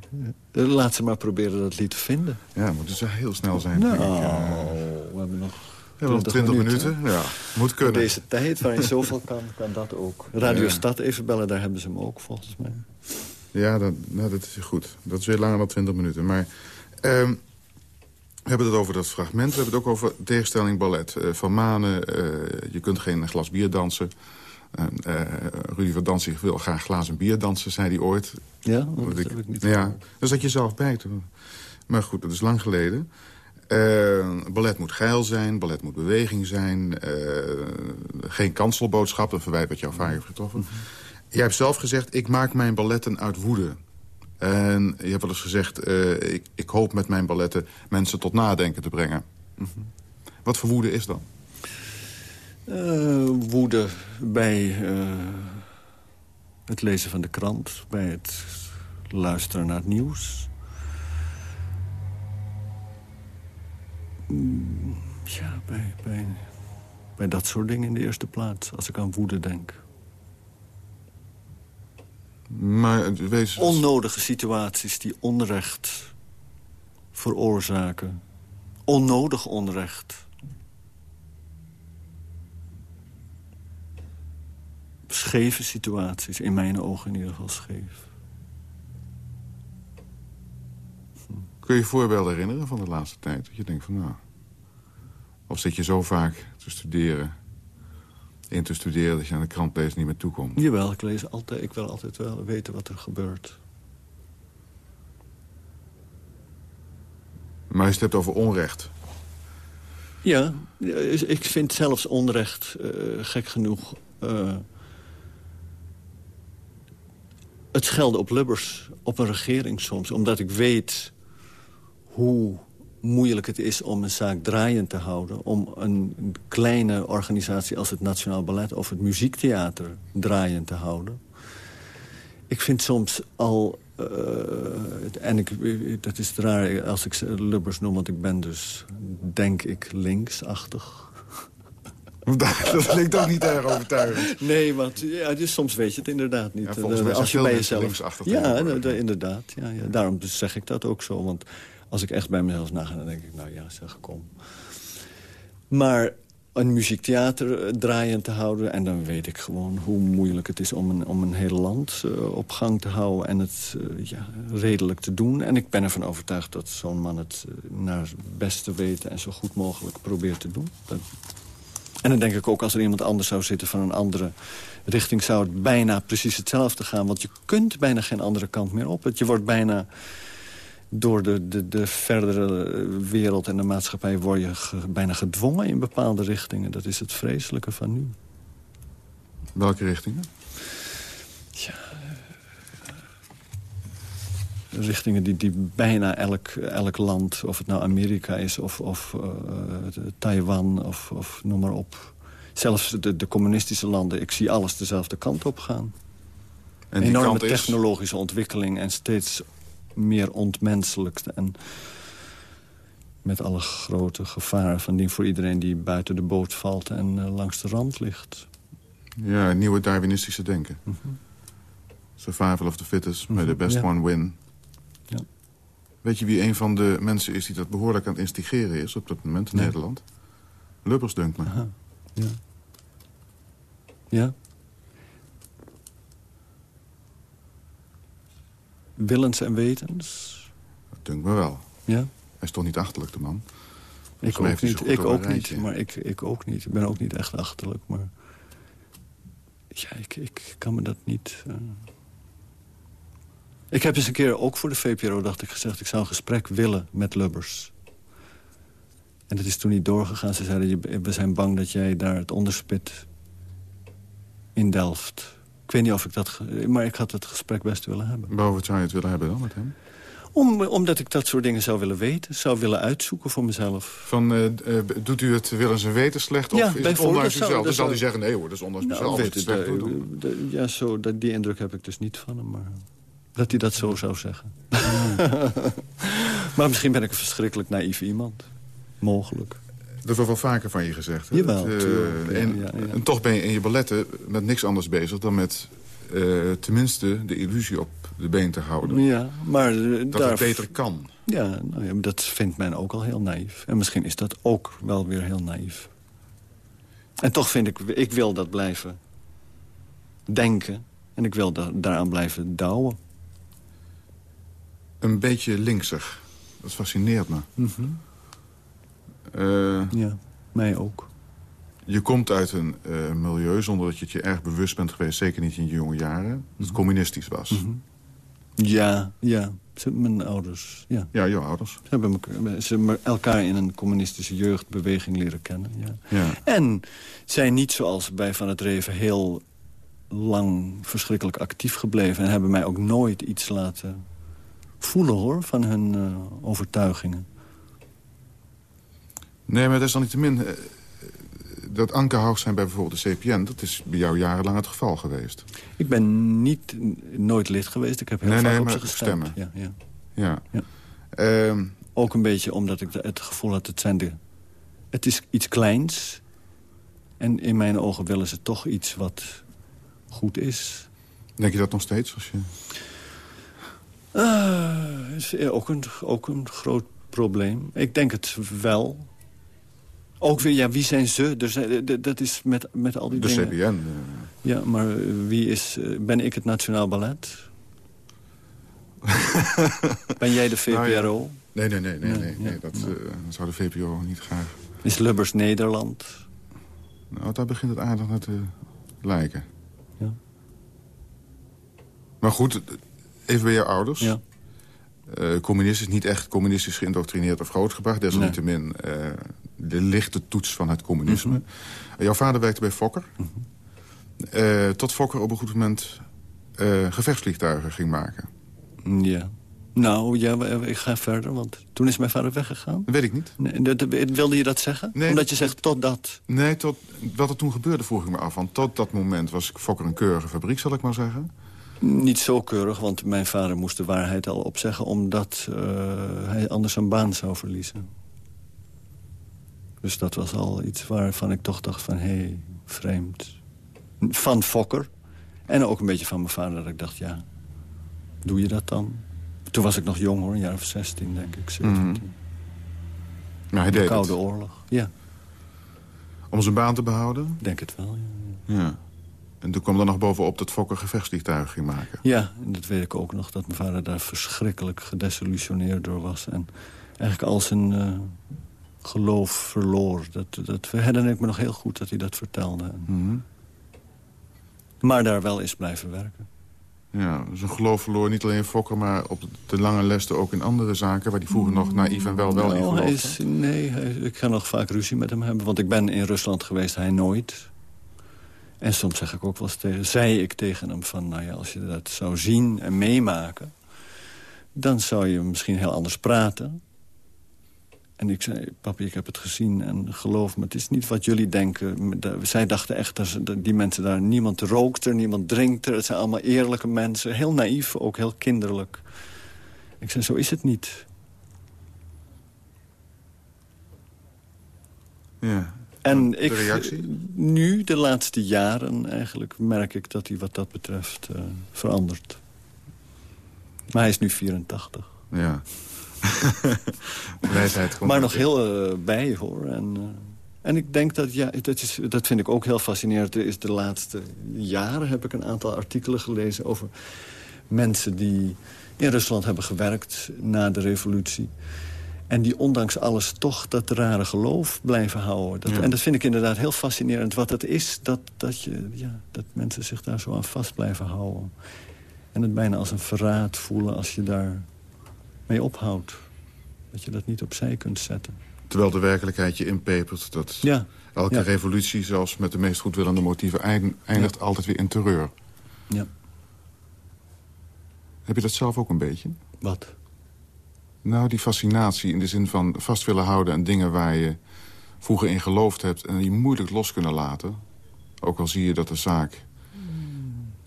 Eh, laat ze maar proberen dat lied te vinden. Ja, moet dus heel snel zijn. Nou, we hebben nog Ja, wel 20 minuten, ja. Moet In kunnen. deze tijd waarin zoveel kan, kan dat ook. Radio Ja. Stad even bellen, daar hebben ze hem ook volgens mij. Ja, dan, nou, dat is goed. Dat is weer langer dan 20 minuten. Maar ehm, we hebben het over dat fragment. We hebben het ook over tegenstelling ballet. Eh, van Manen, eh, je kunt geen glas bier dansen. En, eh, Rudy van Danzig wil graag glazen bier dansen, zei hij ooit. Ja, dat heb ik niet Ja, daar zat je zelf bij toen. Maar goed, dat is lang geleden. Ballet moet geil zijn, ballet moet beweging zijn. geen kanselboodschap, een verwijt wat jou vaak heeft getroffen. Jij hebt zelf gezegd, ik maak mijn balletten uit woede. En je hebt wel eens gezegd, eh, ik, ik hoop met mijn balletten mensen tot nadenken te brengen. Wat voor woede is dan? Eh, woede bij eh, het lezen van de krant, bij het luisteren naar het nieuws. Mm, Ja, bij, bij dat soort dingen in de eerste plaats, als ik aan woede denk. Maar wees... Onnodige situaties die onrecht veroorzaken. Onnodig onrecht. Scheve situaties, in mijn ogen in ieder geval scheef. Kun je je voorbeelden herinneren van de laatste tijd? Dat je denkt van nou... Of zit je zo vaak te studeren... in te studeren dat je aan de krant niet meer toekomt? Jawel, ik, lees altijd, ik wil altijd wel weten wat er gebeurt. Maar je hebt over onrecht... Ja, ik vind zelfs onrecht, eh, gek genoeg... eh, het schelden op Lubbers, op een regering soms. Omdat ik weet hoe moeilijk het is om een zaak draaiend te houden. Om een, kleine organisatie als het Nationaal Ballet of het Muziektheater draaiend te houden. Ik vind soms al... eh, en ik, dat is raar als ik ze Lubbers noem, want ik ben dus, denk ik, linksachtig. Dat klinkt ook niet erg overtuigend. Nee, want ja, dus soms weet je het inderdaad niet. Ja, volgens mij zijn als je bij jezelf... linksachtig Ja, nou, inderdaad. Ja, ja. Daarom dus zeg ik dat ook zo. Want als ik echt bij mezelf naga, dan denk ik, nou ja, zeg, kom. Maar een muziektheater eh, draaiend te houden... en dan weet ik gewoon hoe moeilijk het is om een, om een heel land eh, op gang te houden... en het eh, ja, redelijk te doen. En ik ben ervan overtuigd dat zo'n man het naar het beste weten... en zo goed mogelijk probeert te doen. Dat, en dan denk ik ook, als er iemand anders zou zitten van een andere richting... zou het bijna precies hetzelfde gaan. Want je kunt bijna geen andere kant meer op. Je wordt bijna door de, de, de verdere eh, wereld en de maatschappij... word je ge- bijna gedwongen in bepaalde richtingen. Dat is het vreselijke van nu. Welke richtingen? richtingen die, die bijna elk, elk land, of het nou Amerika is of, of eh, Taiwan of, of noem maar op. Zelfs de, de communistische landen, ik zie alles dezelfde kant op gaan. En die Enorme is... technologische ontwikkeling en steeds meer ontmenselijkt. En met alle grote gevaren van die voor iedereen die buiten de boot valt en eh, langs de rand ligt. Ja, nieuwe Darwinistische denken. Survival of the fittest, may the best Mhm. Ja. one win. Ja. Weet je wie een van de mensen is die dat behoorlijk aan het instigeren is... op dat moment in Nee. Nederland? Lubbers, dunkt me. Aha. Ja. Ja. Willens en wetens. Dat dunkt me wel. Ja. Hij is toch niet achterlijk, de man? Ik ook niet. Ik ook niet. Maar ik, ik ook niet. Ik ben ook niet echt achterlijk. Maar ja, ik, ik kan me dat niet... eh. Ik heb eens een keer, ook voor de VPRO, dacht ik gezegd... ik zou een gesprek willen met Lubbers. En dat is toen niet doorgegaan. Ze zeiden, "Je- we zijn bang dat jij daar het onderspit in Delft. Ik weet niet of ik dat... Maar ik had het gesprek best willen hebben. Waarover zou je het willen hebben dan met hem? Om, omdat ik dat soort dingen zou willen weten. Zou willen uitzoeken voor mezelf. Van, eh, eh, doet u het willen zijn weten slecht of Ja, is het ondanks uzelf? Dan dat zal hij zeggen, nee hoor, dat is ondanks Nou, mezelf. Weet het ja, zo, dat, die indruk heb ik dus niet van hem. Maar dat hij dat zo zou zeggen. maar misschien ben ik een verschrikkelijk naïef iemand. Mogelijk. Dat wordt wel vaker van je gezegd. Hè? Jawel, Dat, eh, tuurlijk. En, ja, ja. en toch ben je in je balletten met niks anders bezig... dan met eh, tenminste de illusie op de been te houden. Ja, maar eh, Dat daar... het beter kan. Ja, nou ja, dat vindt men ook al heel naïef. En misschien is dat ook wel weer heel naïef. En toch vind ik, ik wil dat blijven denken. En ik wil da daaraan blijven douwen. Een beetje linksig. Dat fascineert me. Uh, ja, mij ook. Je komt uit een uh, milieu zonder dat je het je erg bewust bent geweest... zeker niet in je jonge jaren, dat het communistisch was. Mm -hmm. Ja, ja. Mijn ouders, ja. Ja, jouw ouders. Ze hebben ze elkaar in een communistische jeugdbeweging leren kennen, ja. ja. En zijn niet zoals bij Van het Reven heel lang verschrikkelijk actief gebleven... en hebben mij ook nooit iets laten voelen, hoor, van hun uh, overtuigingen. Nee, maar dat is dan niet te min... Uh, dat ankerhoog zijn bij bijvoorbeeld de CPN... dat is bij jou jarenlang het geval geweest. Ik ben niet, nooit lid geweest. Ik heb heel nee, vaak nee, op ze gestemd. stemmen. Ja, ja. Ja. Ja. Ehm, Ook een beetje omdat ik het gevoel had... Het, zijn de, het is iets kleins. En in mijn ogen willen ze toch iets wat goed is. denk je dat nog steeds? Als je... Uh, is ook een, ook een groot probleem. Ik denk het wel. Ook weer, ja, wie zijn ze? Dus, eh, dat is met, met al die de dingen... CBN. Uh... Ja, maar wie is... Uh, ben ik het Nationaal Ballet? ben jij de VPRO? Nou. Nee, nee, nee. nee, Nee, Dat uh, zou de VPRO niet graag... Is Lubbers Nederland? Nou, daar begint het aardig naar te lijken. Ja. Maar goed, even bij je ouders. Ja. Uh, communistisch, niet echt communistisch geïndoctrineerd of grootgebracht. Desalniettemin uh, de lichte toets van het communisme. Mhm. Jouw vader werkte bij Fokker. Uh, tot Fokker op een goed moment gevechtsvliegtuigen ging maken. Ja. Nou, ja, ik ga verder, want toen is mijn vader weggegaan. Dat weet ik niet. Nee, dat, wilde je dat zeggen? Nee, Omdat je zegt tot dat. Nee, tot, wat er toen gebeurde vroeg ik me af. Want tot dat moment was Fokker een keurige fabriek, zal ik maar zeggen. Niet zo keurig, want mijn vader moest de waarheid al opzeggen... omdat uh, hij anders zijn baan zou verliezen. Dus dat was al iets waarvan ik toch dacht van... hé, hey, vreemd. Van Fokker. En ook een beetje van mijn vader, dat ik dacht, ja, doe je dat dan? Toen was ik nog jong, hoor, een jaar of 16, denk ik, 17. Mm. Maar hij De deed Koude het. Oorlog, ja, Om zijn baan te behouden? denk het wel, ja. Ja. En toen kwam er nog bovenop dat Fokker gevechtsvliegtuigen ging maken. Ja, en dat weet ik ook nog, dat mijn vader daar verschrikkelijk gedesillusioneerd door was. En eigenlijk al zijn uh, geloof verloor. Dat, dat herinner ik me nog heel goed dat hij dat vertelde. Mm -hmm. Maar daar wel is blijven werken. Ja, zijn geloof verloor niet alleen in Fokker, maar op de lange lessen ook in andere zaken... waar hij vroeger nog naïef en wel wel in nou, geloofde. is, Nee, hij, ik ga nog vaak ruzie met hem hebben. Want ik ben in Rusland geweest, hij nooit. En soms zeg ik ook wel eens tegen, zei ik tegen hem van... nou ja, als je dat zou zien en meemaken... dan zou je misschien heel anders praten. En ik zei, papi, ik heb het gezien en geloof me, het is niet wat jullie denken. Zij dachten echt dat die mensen daar, niemand rookt er, niemand drinkt er. Het zijn allemaal eerlijke mensen, heel naïef, ook heel kinderlijk. Ik zei, zo is het niet. Ja. En de ik, reactie? nu, de laatste jaren eigenlijk, merk ik dat hij wat dat betreft uh, verandert. Maar hij is nu 84. Ja. Wijsheid maar nog heel uh, bij, hoor. En, uh, en ik denk dat, ja, dat, is, dat vind ik ook heel fascinerend. Er is de laatste jaren heb ik een aantal artikelen gelezen... over mensen die in Rusland hebben gewerkt na de revolutie... En die ondanks alles toch dat rare geloof blijven houden. Dat, Ja. En dat vind ik inderdaad heel fascinerend. Wat het is, dat, dat, je, ja, dat mensen zich daar zo aan vast blijven houden. En het bijna als een verraad voelen als je daar mee ophoudt. Dat je dat niet opzij kunt zetten. Terwijl de werkelijkheid je inpepert dat Ja, elke ja. revolutie... zelfs met de meest goedwillende motieven eind- eindigt altijd weer in terreur. ja. Heb je dat zelf ook een beetje? Wat? Nou, die fascinatie in de zin van vast willen houden... aan dingen waar je vroeger in geloofd hebt... en die moeilijk los kunnen laten. Ook al zie je dat de zaak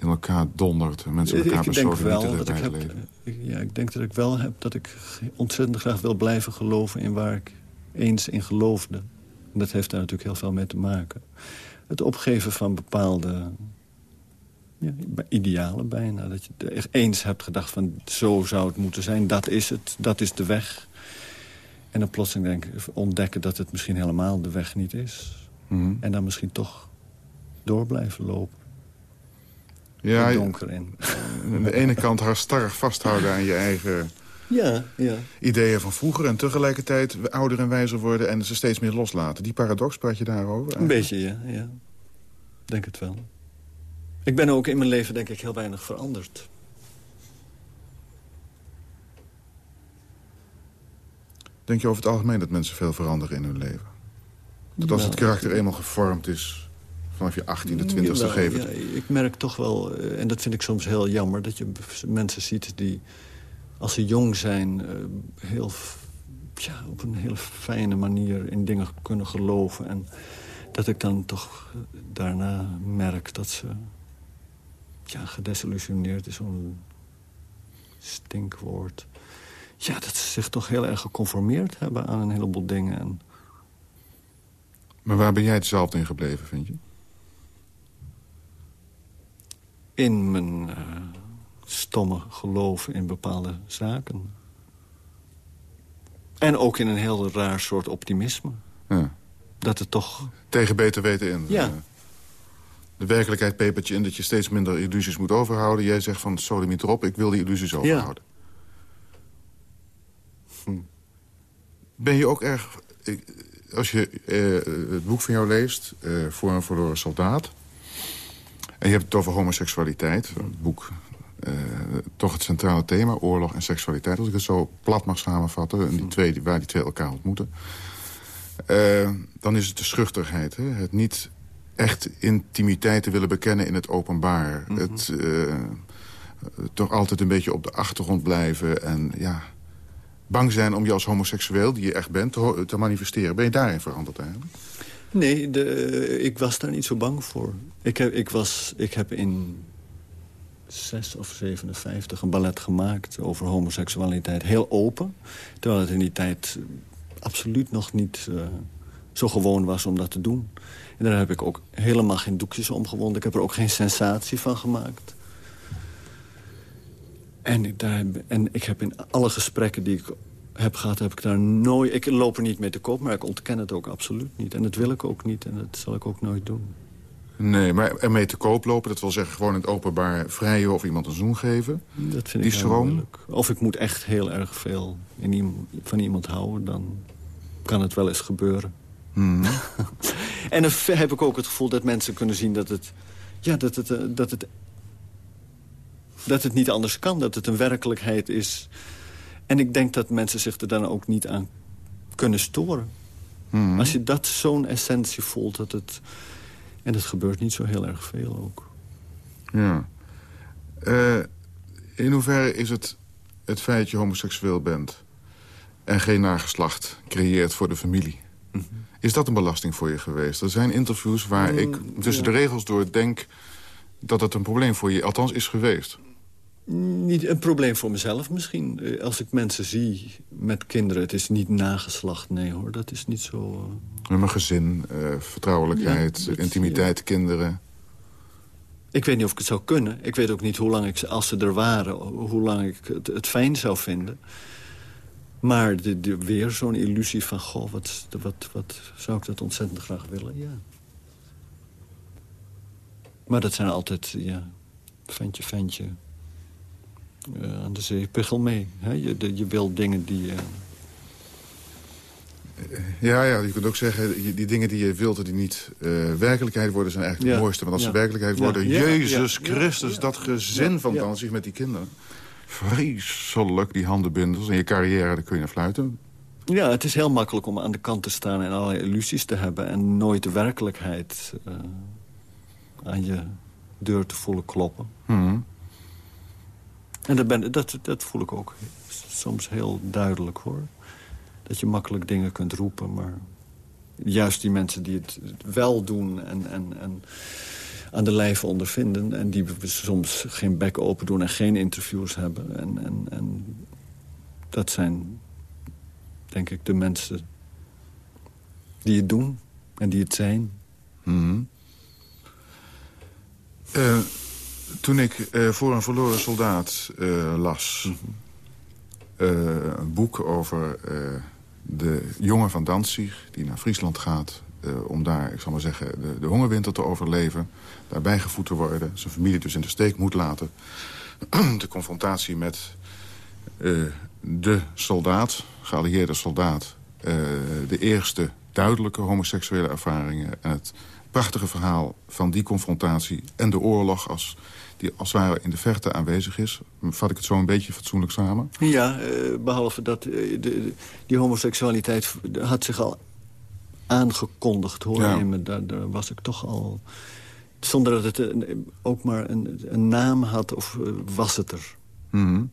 in elkaar dondert... en mensen elkaar ik denk wel dat ik het heb, ja, ik denk dat ik wel heb dat ik ontzettend graag wil blijven geloven in waar ik eens in geloofde. En dat heeft daar natuurlijk heel veel mee te maken. Het opgeven van bepaalde ja, idealen bijna. Dat je er eens hebt gedacht van zo zou het moeten zijn, dat is het, dat is de weg. En dan plotseling denk ontdekken dat het misschien helemaal de weg niet is. Mhm. En dan misschien toch door blijven lopen. Ja, het donker in. aan de ene kant harstarrig vasthouden aan je eigen Ja, ja. ideeën van vroeger... en tegelijkertijd ouder en wijzer worden en ze steeds meer loslaten. Die paradox, praat je daarover? Een beetje, ja. ja. Denk het wel. Ik ben ook in mijn leven, denk ik, heel weinig veranderd. Denk je over het algemeen dat mensen veel veranderen in hun leven? Dat als het Jawel. karakter eenmaal gevormd is... vanaf je 18e, 20e Jawel, geven... ja, ik merk toch wel, eh, en dat vind ik soms heel jammer... dat je mensen ziet die, als ze jong zijn... eh, heel, ja, op een hele fijne manier in dingen kunnen geloven. En dat ik dan toch eh, daarna merk dat ze... ja, gedesillusioneerd is zo'n stinkwoord. Ja, dat ze zich toch heel erg geconformeerd hebben aan een heleboel dingen. En Maar waar ben jij hetzelfde in gebleven, vind je? In mijn eh, stomme geloof in bepaalde zaken. En ook in een heel raar soort optimisme. Ja. Dat het toch... Tegen beter weten in. Ja. De werkelijkheid pepert je in dat je steeds minder illusies moet overhouden. Jij zegt van, sodemiet erop, ik wil die illusies overhouden. Hm. Ben je ook erg... ik- Als je eh, het boek van jou leest, eh, Voor een verloren soldaat... en je hebt het over homoseksualiteit, het boek... eh, toch het centrale thema, oorlog en seksualiteit. Als ik het zo plat mag samenvatten, en die twee, waar die twee elkaar ontmoeten... Eh, dan is het de schuchterheid. Hè? Het niet echt intimiteit te willen bekennen in het openbaar. Het eh, toch altijd een beetje op de achtergrond blijven. En ja, bang zijn om je als homoseksueel, die je echt bent, te, te manifesteren. Ben je daarin veranderd eigenlijk? Nee, ik was daar niet zo bang voor. Ik heb, ik was, ik heb in 6 of 57 een ballet gemaakt over homoseksualiteit. Heel open. Terwijl het in die tijd absoluut nog niet eh, zo gewoon was om dat te doen. En daar heb ik ook helemaal geen doekjes om gewonden. Ik heb er ook geen sensatie van gemaakt. En, daar en ik heb in alle gesprekken die ik heb gehad, heb ik daar nooit... Ik loop er niet mee te koop, maar ik ontken het ook absoluut niet. En dat wil ik ook niet en dat zal ik ook nooit doen. Nee, maar ermee te koop lopen, dat wil zeggen gewoon in het openbaar vrijen of iemand een zoen geven. Dat vind Die ik schroom? moeilijk. Of ik moet echt heel erg veel in van iemand houden, dan kan het wel eens gebeuren. Hmm. En dan heb ik ook het gevoel dat mensen kunnen zien dat het... Ja, dat het, eh, dat het, dat het niet anders kan, dat het een werkelijkheid is. En ik denk dat mensen zich er dan ook niet aan kunnen storen. Hmm. Als je dat zo'n essentie voelt, dat het... En dat gebeurt niet zo heel erg veel ook. Ja. Eh, in hoeverre is het het feit dat je homoseksueel bent... en geen nageslacht creëert voor de familie... Mhm. is dat een belasting voor je geweest? Er zijn interviews waar ik tussen de regels door denk... dat het een probleem voor je althans is geweest. Niet een probleem voor mezelf misschien. Eh, Als ik mensen zie met kinderen, het is niet nageslacht. Nee hoor, dat is niet zo... eh. Mijn gezin, eh, vertrouwelijkheid, Ja, intimiteit, kinderen. Ik weet niet of ik het zou kunnen. Ik weet ook niet hoe lang ik, als ze er waren, hoe lang ik het, het fijn zou vinden. Maar de, de, weer zo'n illusie van, goh, wat, wat, wat zou ik dat ontzettend graag willen, ja. Maar dat zijn altijd, ja, ventje, ventje. Eh, aan de zeepichel mee. Hè? Je, de, je wil dingen die... eh, Ja, ja, je kunt ook zeggen, die dingen die je wilt en die niet eh, werkelijkheid worden... zijn eigenlijk Ja. het mooiste. Want als Ja. ze werkelijkheid worden, Ja, Jezus Christus, dat gezin van zich met die kinderen. Vreselijk, die handenbindels. En je carrière, daar kun je naar fluiten. Ja, het is heel makkelijk om aan de kant te staan en allerlei illusies te hebben... en nooit de werkelijkheid eh, aan je deur te voelen kloppen. Mhm. En dat, dat, dat voel ik ook soms heel duidelijk, hoor. Dat je makkelijk dingen kunt roepen, maar... juist die mensen die het wel doen en, en, en aan de lijve ondervinden... en die soms geen bek open doen en geen interviews hebben... en, en, en dat zijn, denk ik, de mensen die het doen en die het zijn. Eh, toen ik eh, voor een verloren soldaat eh, las... Mhm. eh, een boek over de jongen van Danzig die naar Friesland gaat... Om daar, ik zal maar zeggen, de, de, hongerwinter te overleven. Daarbij gevoed te worden. Zijn familie dus in de steek moet laten. de confrontatie met de soldaat, geallieerde soldaat. De eerste duidelijke homoseksuele ervaringen. En het prachtige verhaal van die confrontatie en de oorlog... als die als het ware in de verte aanwezig is. Vat ik het zo een beetje fatsoenlijk samen? Ja, behalve dat de, die homoseksualiteit had zich al aangekondigd, hoor ja. me. Daar, daar, was ik toch al... Zonder dat het een, ook maar een, een, naam had, of uh, was het er. Mm -hmm.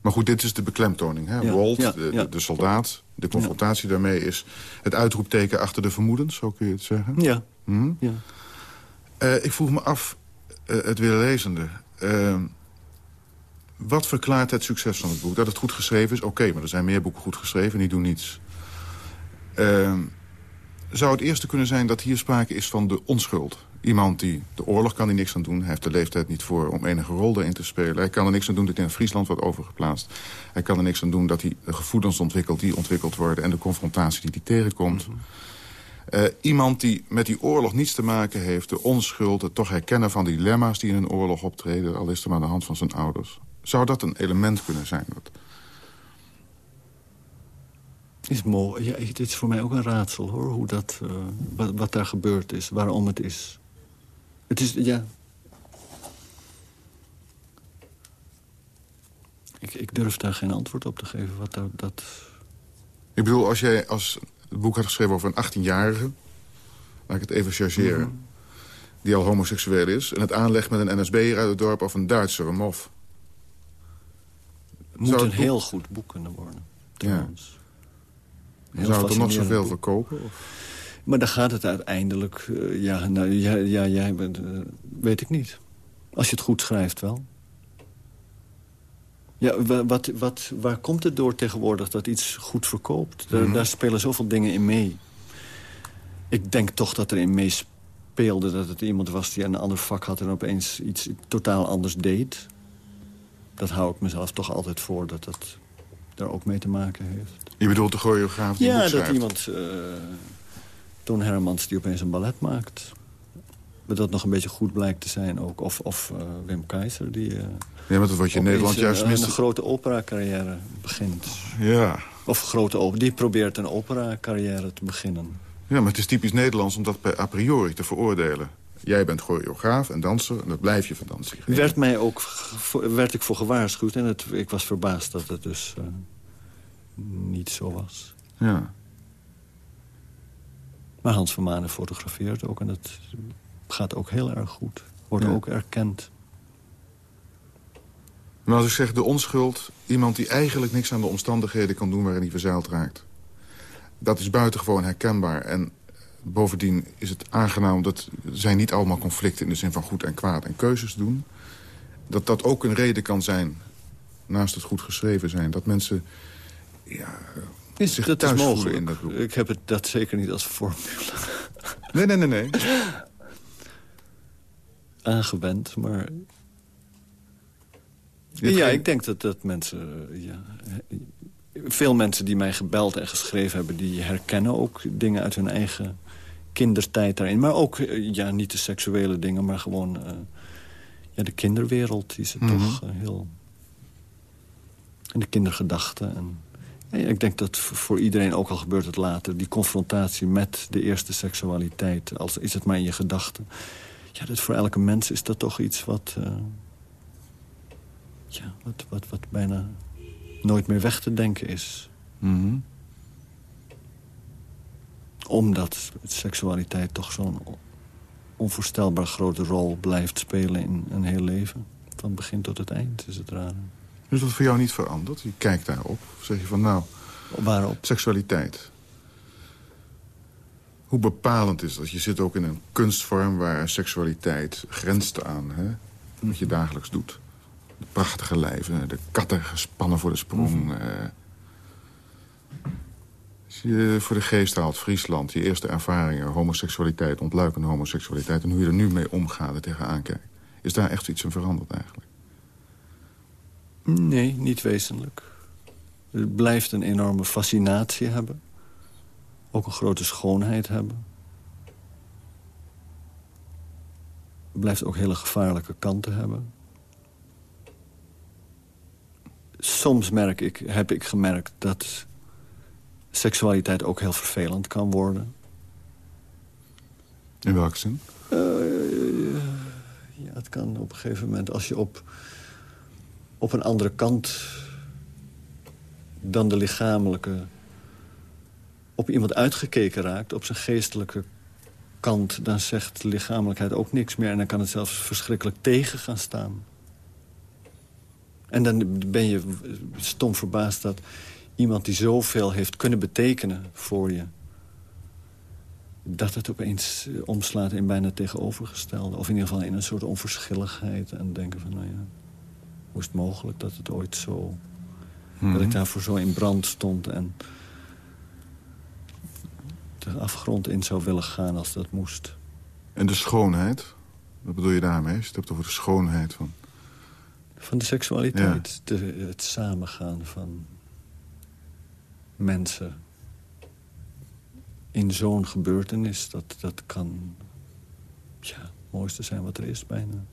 Maar goed, dit is de beklemtoning. Hè? Ja, Walt, ja, de, de, soldaat, de confrontatie daarmee is het uitroepteken achter de vermoedens, zo kun je het zeggen. Ja. -hmm. ja. Uh, ik vroeg me af, uh, het weerlezende... Ehm, wat verklaart het succes van het boek? Dat het goed geschreven is, oké, okay, maar er zijn meer boeken goed geschreven en die doen niets. Ehm, zou het eerste kunnen zijn dat hier sprake is van de onschuld. Iemand die, de oorlog kan hij niks aan doen. Hij heeft de leeftijd niet voor om enige rol daarin te spelen. Hij kan er niks aan doen dat hij in Friesland wordt overgeplaatst. Hij kan er niks aan doen dat hij de gevoelens ontwikkelt die ontwikkeld worden... en de confrontatie die hij tegenkomt. Mm -hmm. uh, iemand die met die oorlog niets te maken heeft... de onschuld, het toch herkennen van dilemma's die in een oorlog optreden... al is het maar aan de hand van zijn ouders. Zou dat een element kunnen zijn? Dat... Is mooi. Ja, dit is voor mij ook een raadsel, hoor. Hoe dat, uh, wat, wat, daar gebeurd is, waarom het is. Het is, ja... Ik, ik durf daar geen antwoord op te geven. Wat dat, dat... Ik bedoel, als jij als het boek had geschreven over een 18-jarige... laat ik het even chargeren... Mm -hmm. die al homoseksueel is... en het aanlegt met een NSB'er uit het dorp of een Duitser, een mof... Het moet een boek... heel goed boek kunnen worden, trouwens. Ja. Heel Zou het er nog zoveel verkopen? Of? Maar dan gaat het uiteindelijk... Uh, ja, nou, ja, ja, jij bent, uh, weet ik niet. Als je het goed schrijft wel. Ja, wat, wat, waar komt het door tegenwoordig dat iets goed verkoopt? Daar, mm -hmm. daar spelen zoveel dingen in mee. Ik denk toch dat er in meespeelde dat het iemand was die een ander vak had... en opeens iets totaal anders deed. Dat hou ik mezelf toch altijd voor dat dat daar ook mee te maken heeft. Je bedoelt de choreograaf die Ja, dat iemand... Uh, Toon Hermans die opeens een ballet maakt. Dat nog een beetje goed blijkt te zijn ook. Of, of uh, Wim Keizer die... Uh, ja, maar dat wordt je in Nederland juist mis... een grote opera-carrière begint. Ja. Of grote opera. Die probeert een opera-carrière te beginnen. Ja, maar het is typisch Nederlands om dat a priori te veroordelen. Jij bent choreograaf en danser en dat blijf je van dansen. Werd, mij ook, werd ik voor gewaarschuwd en het, ik was verbaasd dat het dus uh, niet zo was. Ja. Maar Hans van Manen fotografeert ook en dat gaat ook heel erg goed. Wordt ja. ook erkend. Maar als ik zeg de onschuld, iemand die eigenlijk niks aan de omstandigheden kan doen waarin hij verzeild raakt. Dat is buitengewoon herkenbaar. En bovendien is het aangenaam dat zijn niet allemaal conflicten... in de zin van goed en kwaad en keuzes doen. Dat dat ook een reden kan zijn, naast het goed geschreven zijn... dat mensen ja, is, zich dat thuis is voelen in dat boek. Ik heb het dat zeker niet als formule Nee, nee, nee, nee. aangewend, maar... Ja, geen... ik denk dat, dat mensen... Ja, veel mensen die mij gebeld en geschreven hebben... die herkennen ook dingen uit hun eigen kindertijd daarin. Maar ook, ja, niet de seksuele dingen, maar gewoon... Uh, ja, de kinderwereld, die ze mm -hmm. toch uh, heel... En de kindergedachten. En, ja, ik denk dat voor iedereen, ook al gebeurt het later... die confrontatie met de eerste seksualiteit... als is het maar in je gedachten... ja, dat voor elke mens is dat toch iets wat... Uh, ja, wat, wat, wat bijna nooit meer weg te denken is. Mm -hmm. Omdat seksualiteit toch zo'n onvoorstelbaar grote rol blijft spelen in een heel leven. Van begin tot het eind is het raar. Is dat voor jou niet veranderd? Je kijkt daarop. Zeg je van nou, Waarop? seksualiteit. Hoe bepalend is dat? Je zit ook in een kunstvorm waar seksualiteit grenst aan. Hè? Wat je dagelijks doet de prachtige lijven, de katten gespannen voor de sprong. Mm -hmm. uh, je voor de geest haalt, Friesland, je eerste ervaringen... homoseksualiteit, ontluikende homoseksualiteit... en hoe je er nu mee omgaat en tegenaan kijkt. Is daar echt iets in veranderd eigenlijk? Nee, niet wezenlijk. Het blijft een enorme fascinatie hebben. Ook een grote schoonheid hebben. Het blijft ook hele gevaarlijke kanten hebben. Soms merk ik, heb ik gemerkt dat seksualiteit ook heel vervelend kan worden. In welke zin? Uh, ja, het kan op een gegeven moment, als je op, op een andere kant dan de lichamelijke op iemand uitgekeken raakt, op zijn geestelijke kant... dan zegt de lichamelijkheid ook niks meer... en dan kan het zelfs verschrikkelijk tegen gaan staan. En dan ben je stom verbaasd dat iemand die zoveel heeft kunnen betekenen voor je... dat het opeens omslaat in bijna tegenovergestelde. Of in ieder geval in een soort onverschilligheid. En denken van, nou ja, hoe is het mogelijk dat het ooit zo... dat ik mhm. daarvoor zo in brand stond en de afgrond in zou willen gaan als dat moest. En de schoonheid? Wat bedoel je daarmee? Je hebt over de schoonheid van... Van de seksualiteit. het samengaan van mensen in zo'n gebeurtenis. Dat, dat kan ja, het mooiste zijn wat er is bijna.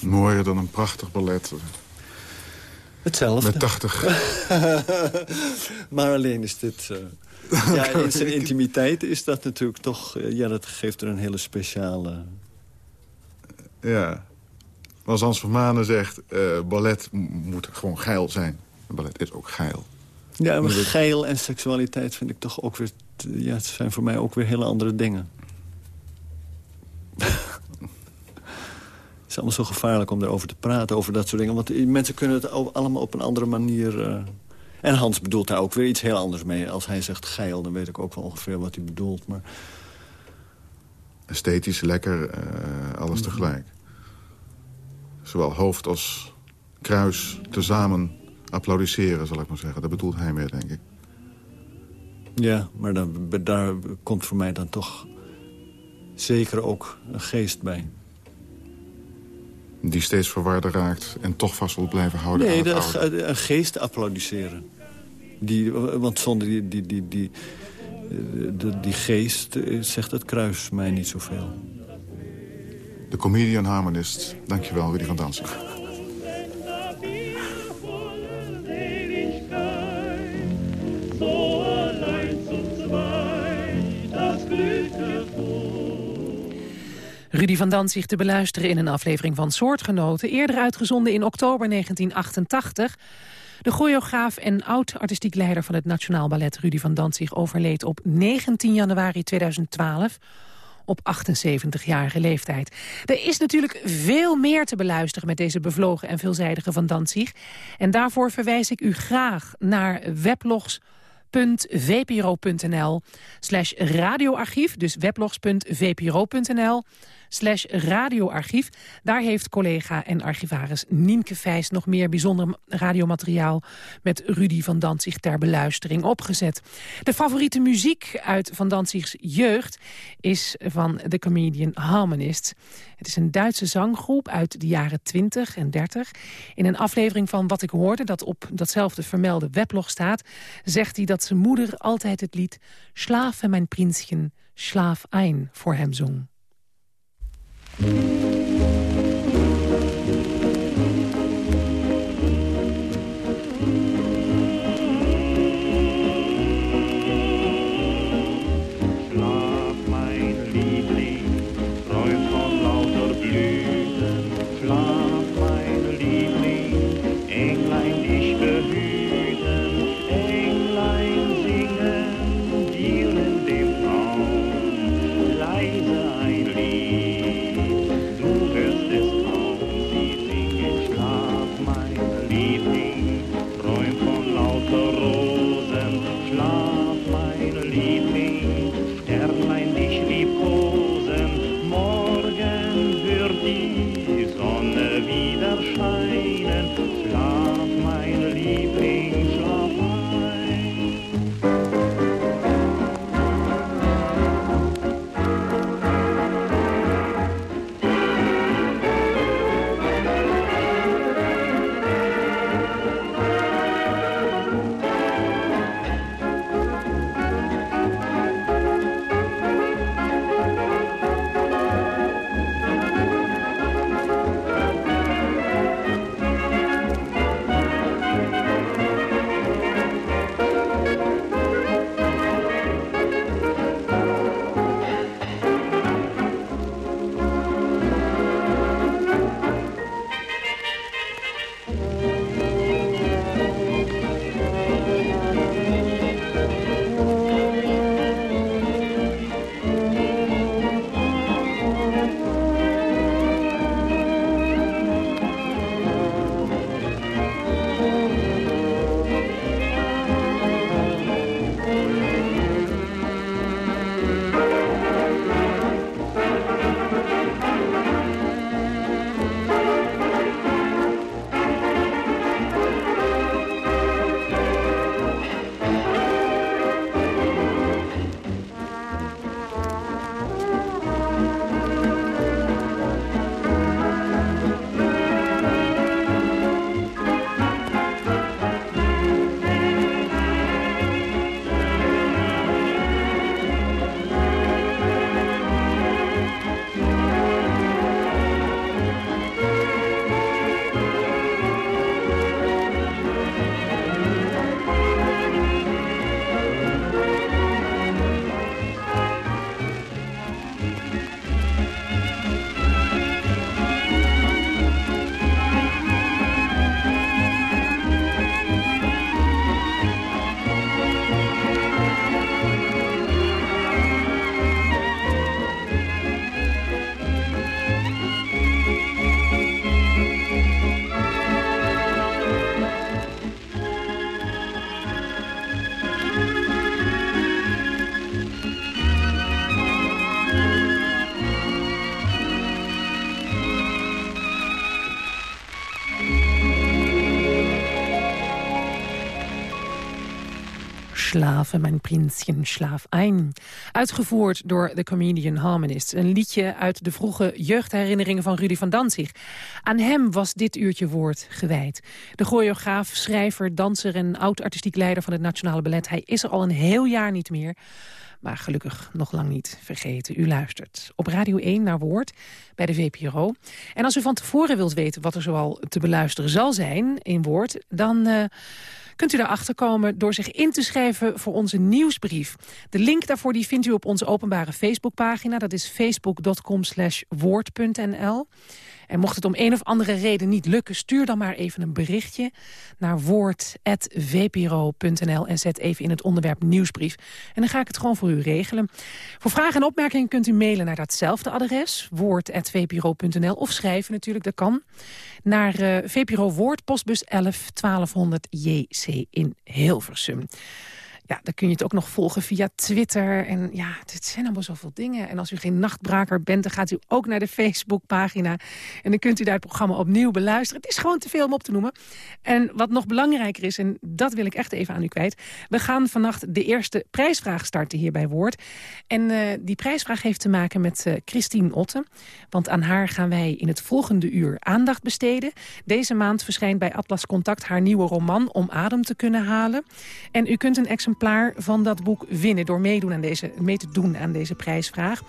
Mooier dan een prachtig ballet. Hetzelfde. Met 80. maar alleen is dit... Uh, ja, in zijn intimiteit is dat natuurlijk toch... Eh, ja, dat geeft er een hele speciale... Ja. Als Hans van Manen zegt... Uh, ballet moet gewoon geil zijn. Ballet is ook geil. Ja, maar geil en seksualiteit vind ik toch ook weer... Ja, het zijn voor mij ook weer hele andere dingen. het is allemaal zo gevaarlijk om daarover te praten, over dat soort dingen. Want mensen kunnen het allemaal op een andere manier... Uh, en Hans bedoelt daar ook weer iets heel anders mee. Als hij zegt geil, dan weet ik ook wel ongeveer wat hij bedoelt. Maar... Esthetisch, lekker, uh, alles mhm. tegelijk. Zowel hoofd als kruis tezamen applaudisseren, zal ik maar zeggen. Dat bedoelt hij meer, denk ik. Ja, maar dan, daar komt voor mij dan toch zeker ook een geest bij. Die steeds verwarder raakt en toch vast wil blijven houden nee, aan het Nee, een geest applaudisseren. Die, want zonder die, die, die, die, die, die geest eh, zegt het kruis mij niet zoveel. De comedian harmonist. Dankjewel, Rudy van Dansen. Rudy van Danzig te beluisteren in een aflevering van Soortgenoten... eerder uitgezonden in oktober 1988. De choreograaf en oud-artistiek leider van het Nationaal Ballet... Rudy van Danzig overleed op 19 januari 2012 op 78-jarige leeftijd. Er is natuurlijk veel meer te beluisteren met deze bevlogen en veelzijdige Van Danzig. En daarvoor verwijs ik u graag naar weblogs weblogs.vpro.nl slash radioarchief. Dus weblogs.vpro.nl slash radioarchief. Daar heeft collega en archivaris Nienke Vijs nog meer bijzonder radiomateriaal met Rudy van Danzig ter beluistering opgezet. De favoriete muziek uit Van Danzigs jeugd is van de comedian Harmonist. Het is een Duitse zanggroep uit de jaren 20 en 30. In een aflevering van Wat ik hoorde, dat op datzelfde vermelde weblog staat... zegt hij dat zijn moeder altijd het lied Slaaf mijn prinsje, slaaf ein voor hem zong. Thank you. Slaven, mijn prinsje, slaaf ein. Uitgevoerd door de comedian Harmonist. Een liedje uit de vroege jeugdherinneringen van Rudy van Danzig. Aan hem was dit uurtje woord gewijd. De choreograaf, schrijver, danser en oud-artistiek leider van het Nationale Ballet. Hij is er al een heel jaar niet meer. Maar gelukkig nog lang niet vergeten. U luistert op Radio 1 naar Woord bij de VPRO. En als u van tevoren wilt weten wat er zoal te beluisteren zal zijn in Woord... dan... Uh, kunt u daarachter komen door zich in te schrijven voor onze nieuwsbrief. De link daarvoor die vindt u op onze openbare Facebookpagina. Dat is facebook.com woord.nl. En mocht het om een of andere reden niet lukken... stuur dan maar even een berichtje naar woord.vpro.nl... en zet even in het onderwerp nieuwsbrief. En dan ga ik het gewoon voor u regelen. Voor vragen en opmerkingen kunt u mailen naar datzelfde adres... woord.vpro.nl of schrijven natuurlijk, dat kan... naar uh, VPRO Woord, postbus 11 1200 JC in Hilversum. Ja, dan kun je het ook nog volgen via Twitter. En ja, het zijn allemaal zoveel dingen. En als u geen nachtbraker bent, dan gaat u ook naar de Facebookpagina. En dan kunt u daar het programma opnieuw beluisteren. Het is gewoon te veel om op te noemen. En wat nog belangrijker is, en dat wil ik echt even aan u kwijt. We gaan vannacht de eerste prijsvraag starten hier bij Woord. En uh, die prijsvraag heeft te maken met uh, Christine Otten. Want aan haar gaan wij in het volgende uur aandacht besteden. Deze maand verschijnt bij Atlas Contact haar nieuwe roman Om Adem te kunnen halen. En u kunt een exemplaar exemplaar van dat boek winnen... door meedoen aan deze, mee te doen aan deze prijsvraag.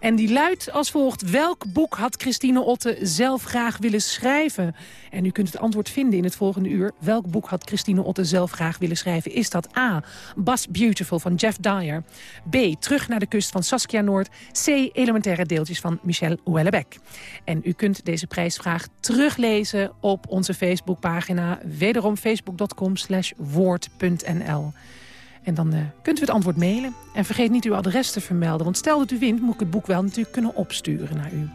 En die luidt als volgt. Welk boek had Christine Otte zelf graag willen schrijven? En u kunt het antwoord vinden in het volgende uur. Welk boek had Christine Otte zelf graag willen schrijven? Is dat A. Bas Beautiful van Jeff Dyer. B. Terug naar de kust van Saskia Noord. C. Elementaire deeltjes van Michel Houellebecq. En u kunt deze prijsvraag teruglezen op onze Facebookpagina. Wederom facebook.com woord.nl. En dan uh, kunt u het antwoord mailen. En vergeet niet uw adres te vermelden. Want stel dat u wint, moet ik het boek wel natuurlijk kunnen opsturen naar u.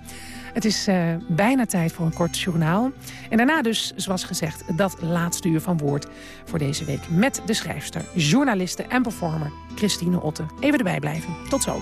Het is uh, bijna tijd voor een kort journaal. En daarna dus, zoals gezegd, dat laatste uur van woord voor deze week. Met de schrijfster, journaliste en performer Christine Otte. Even erbij blijven. Tot zo.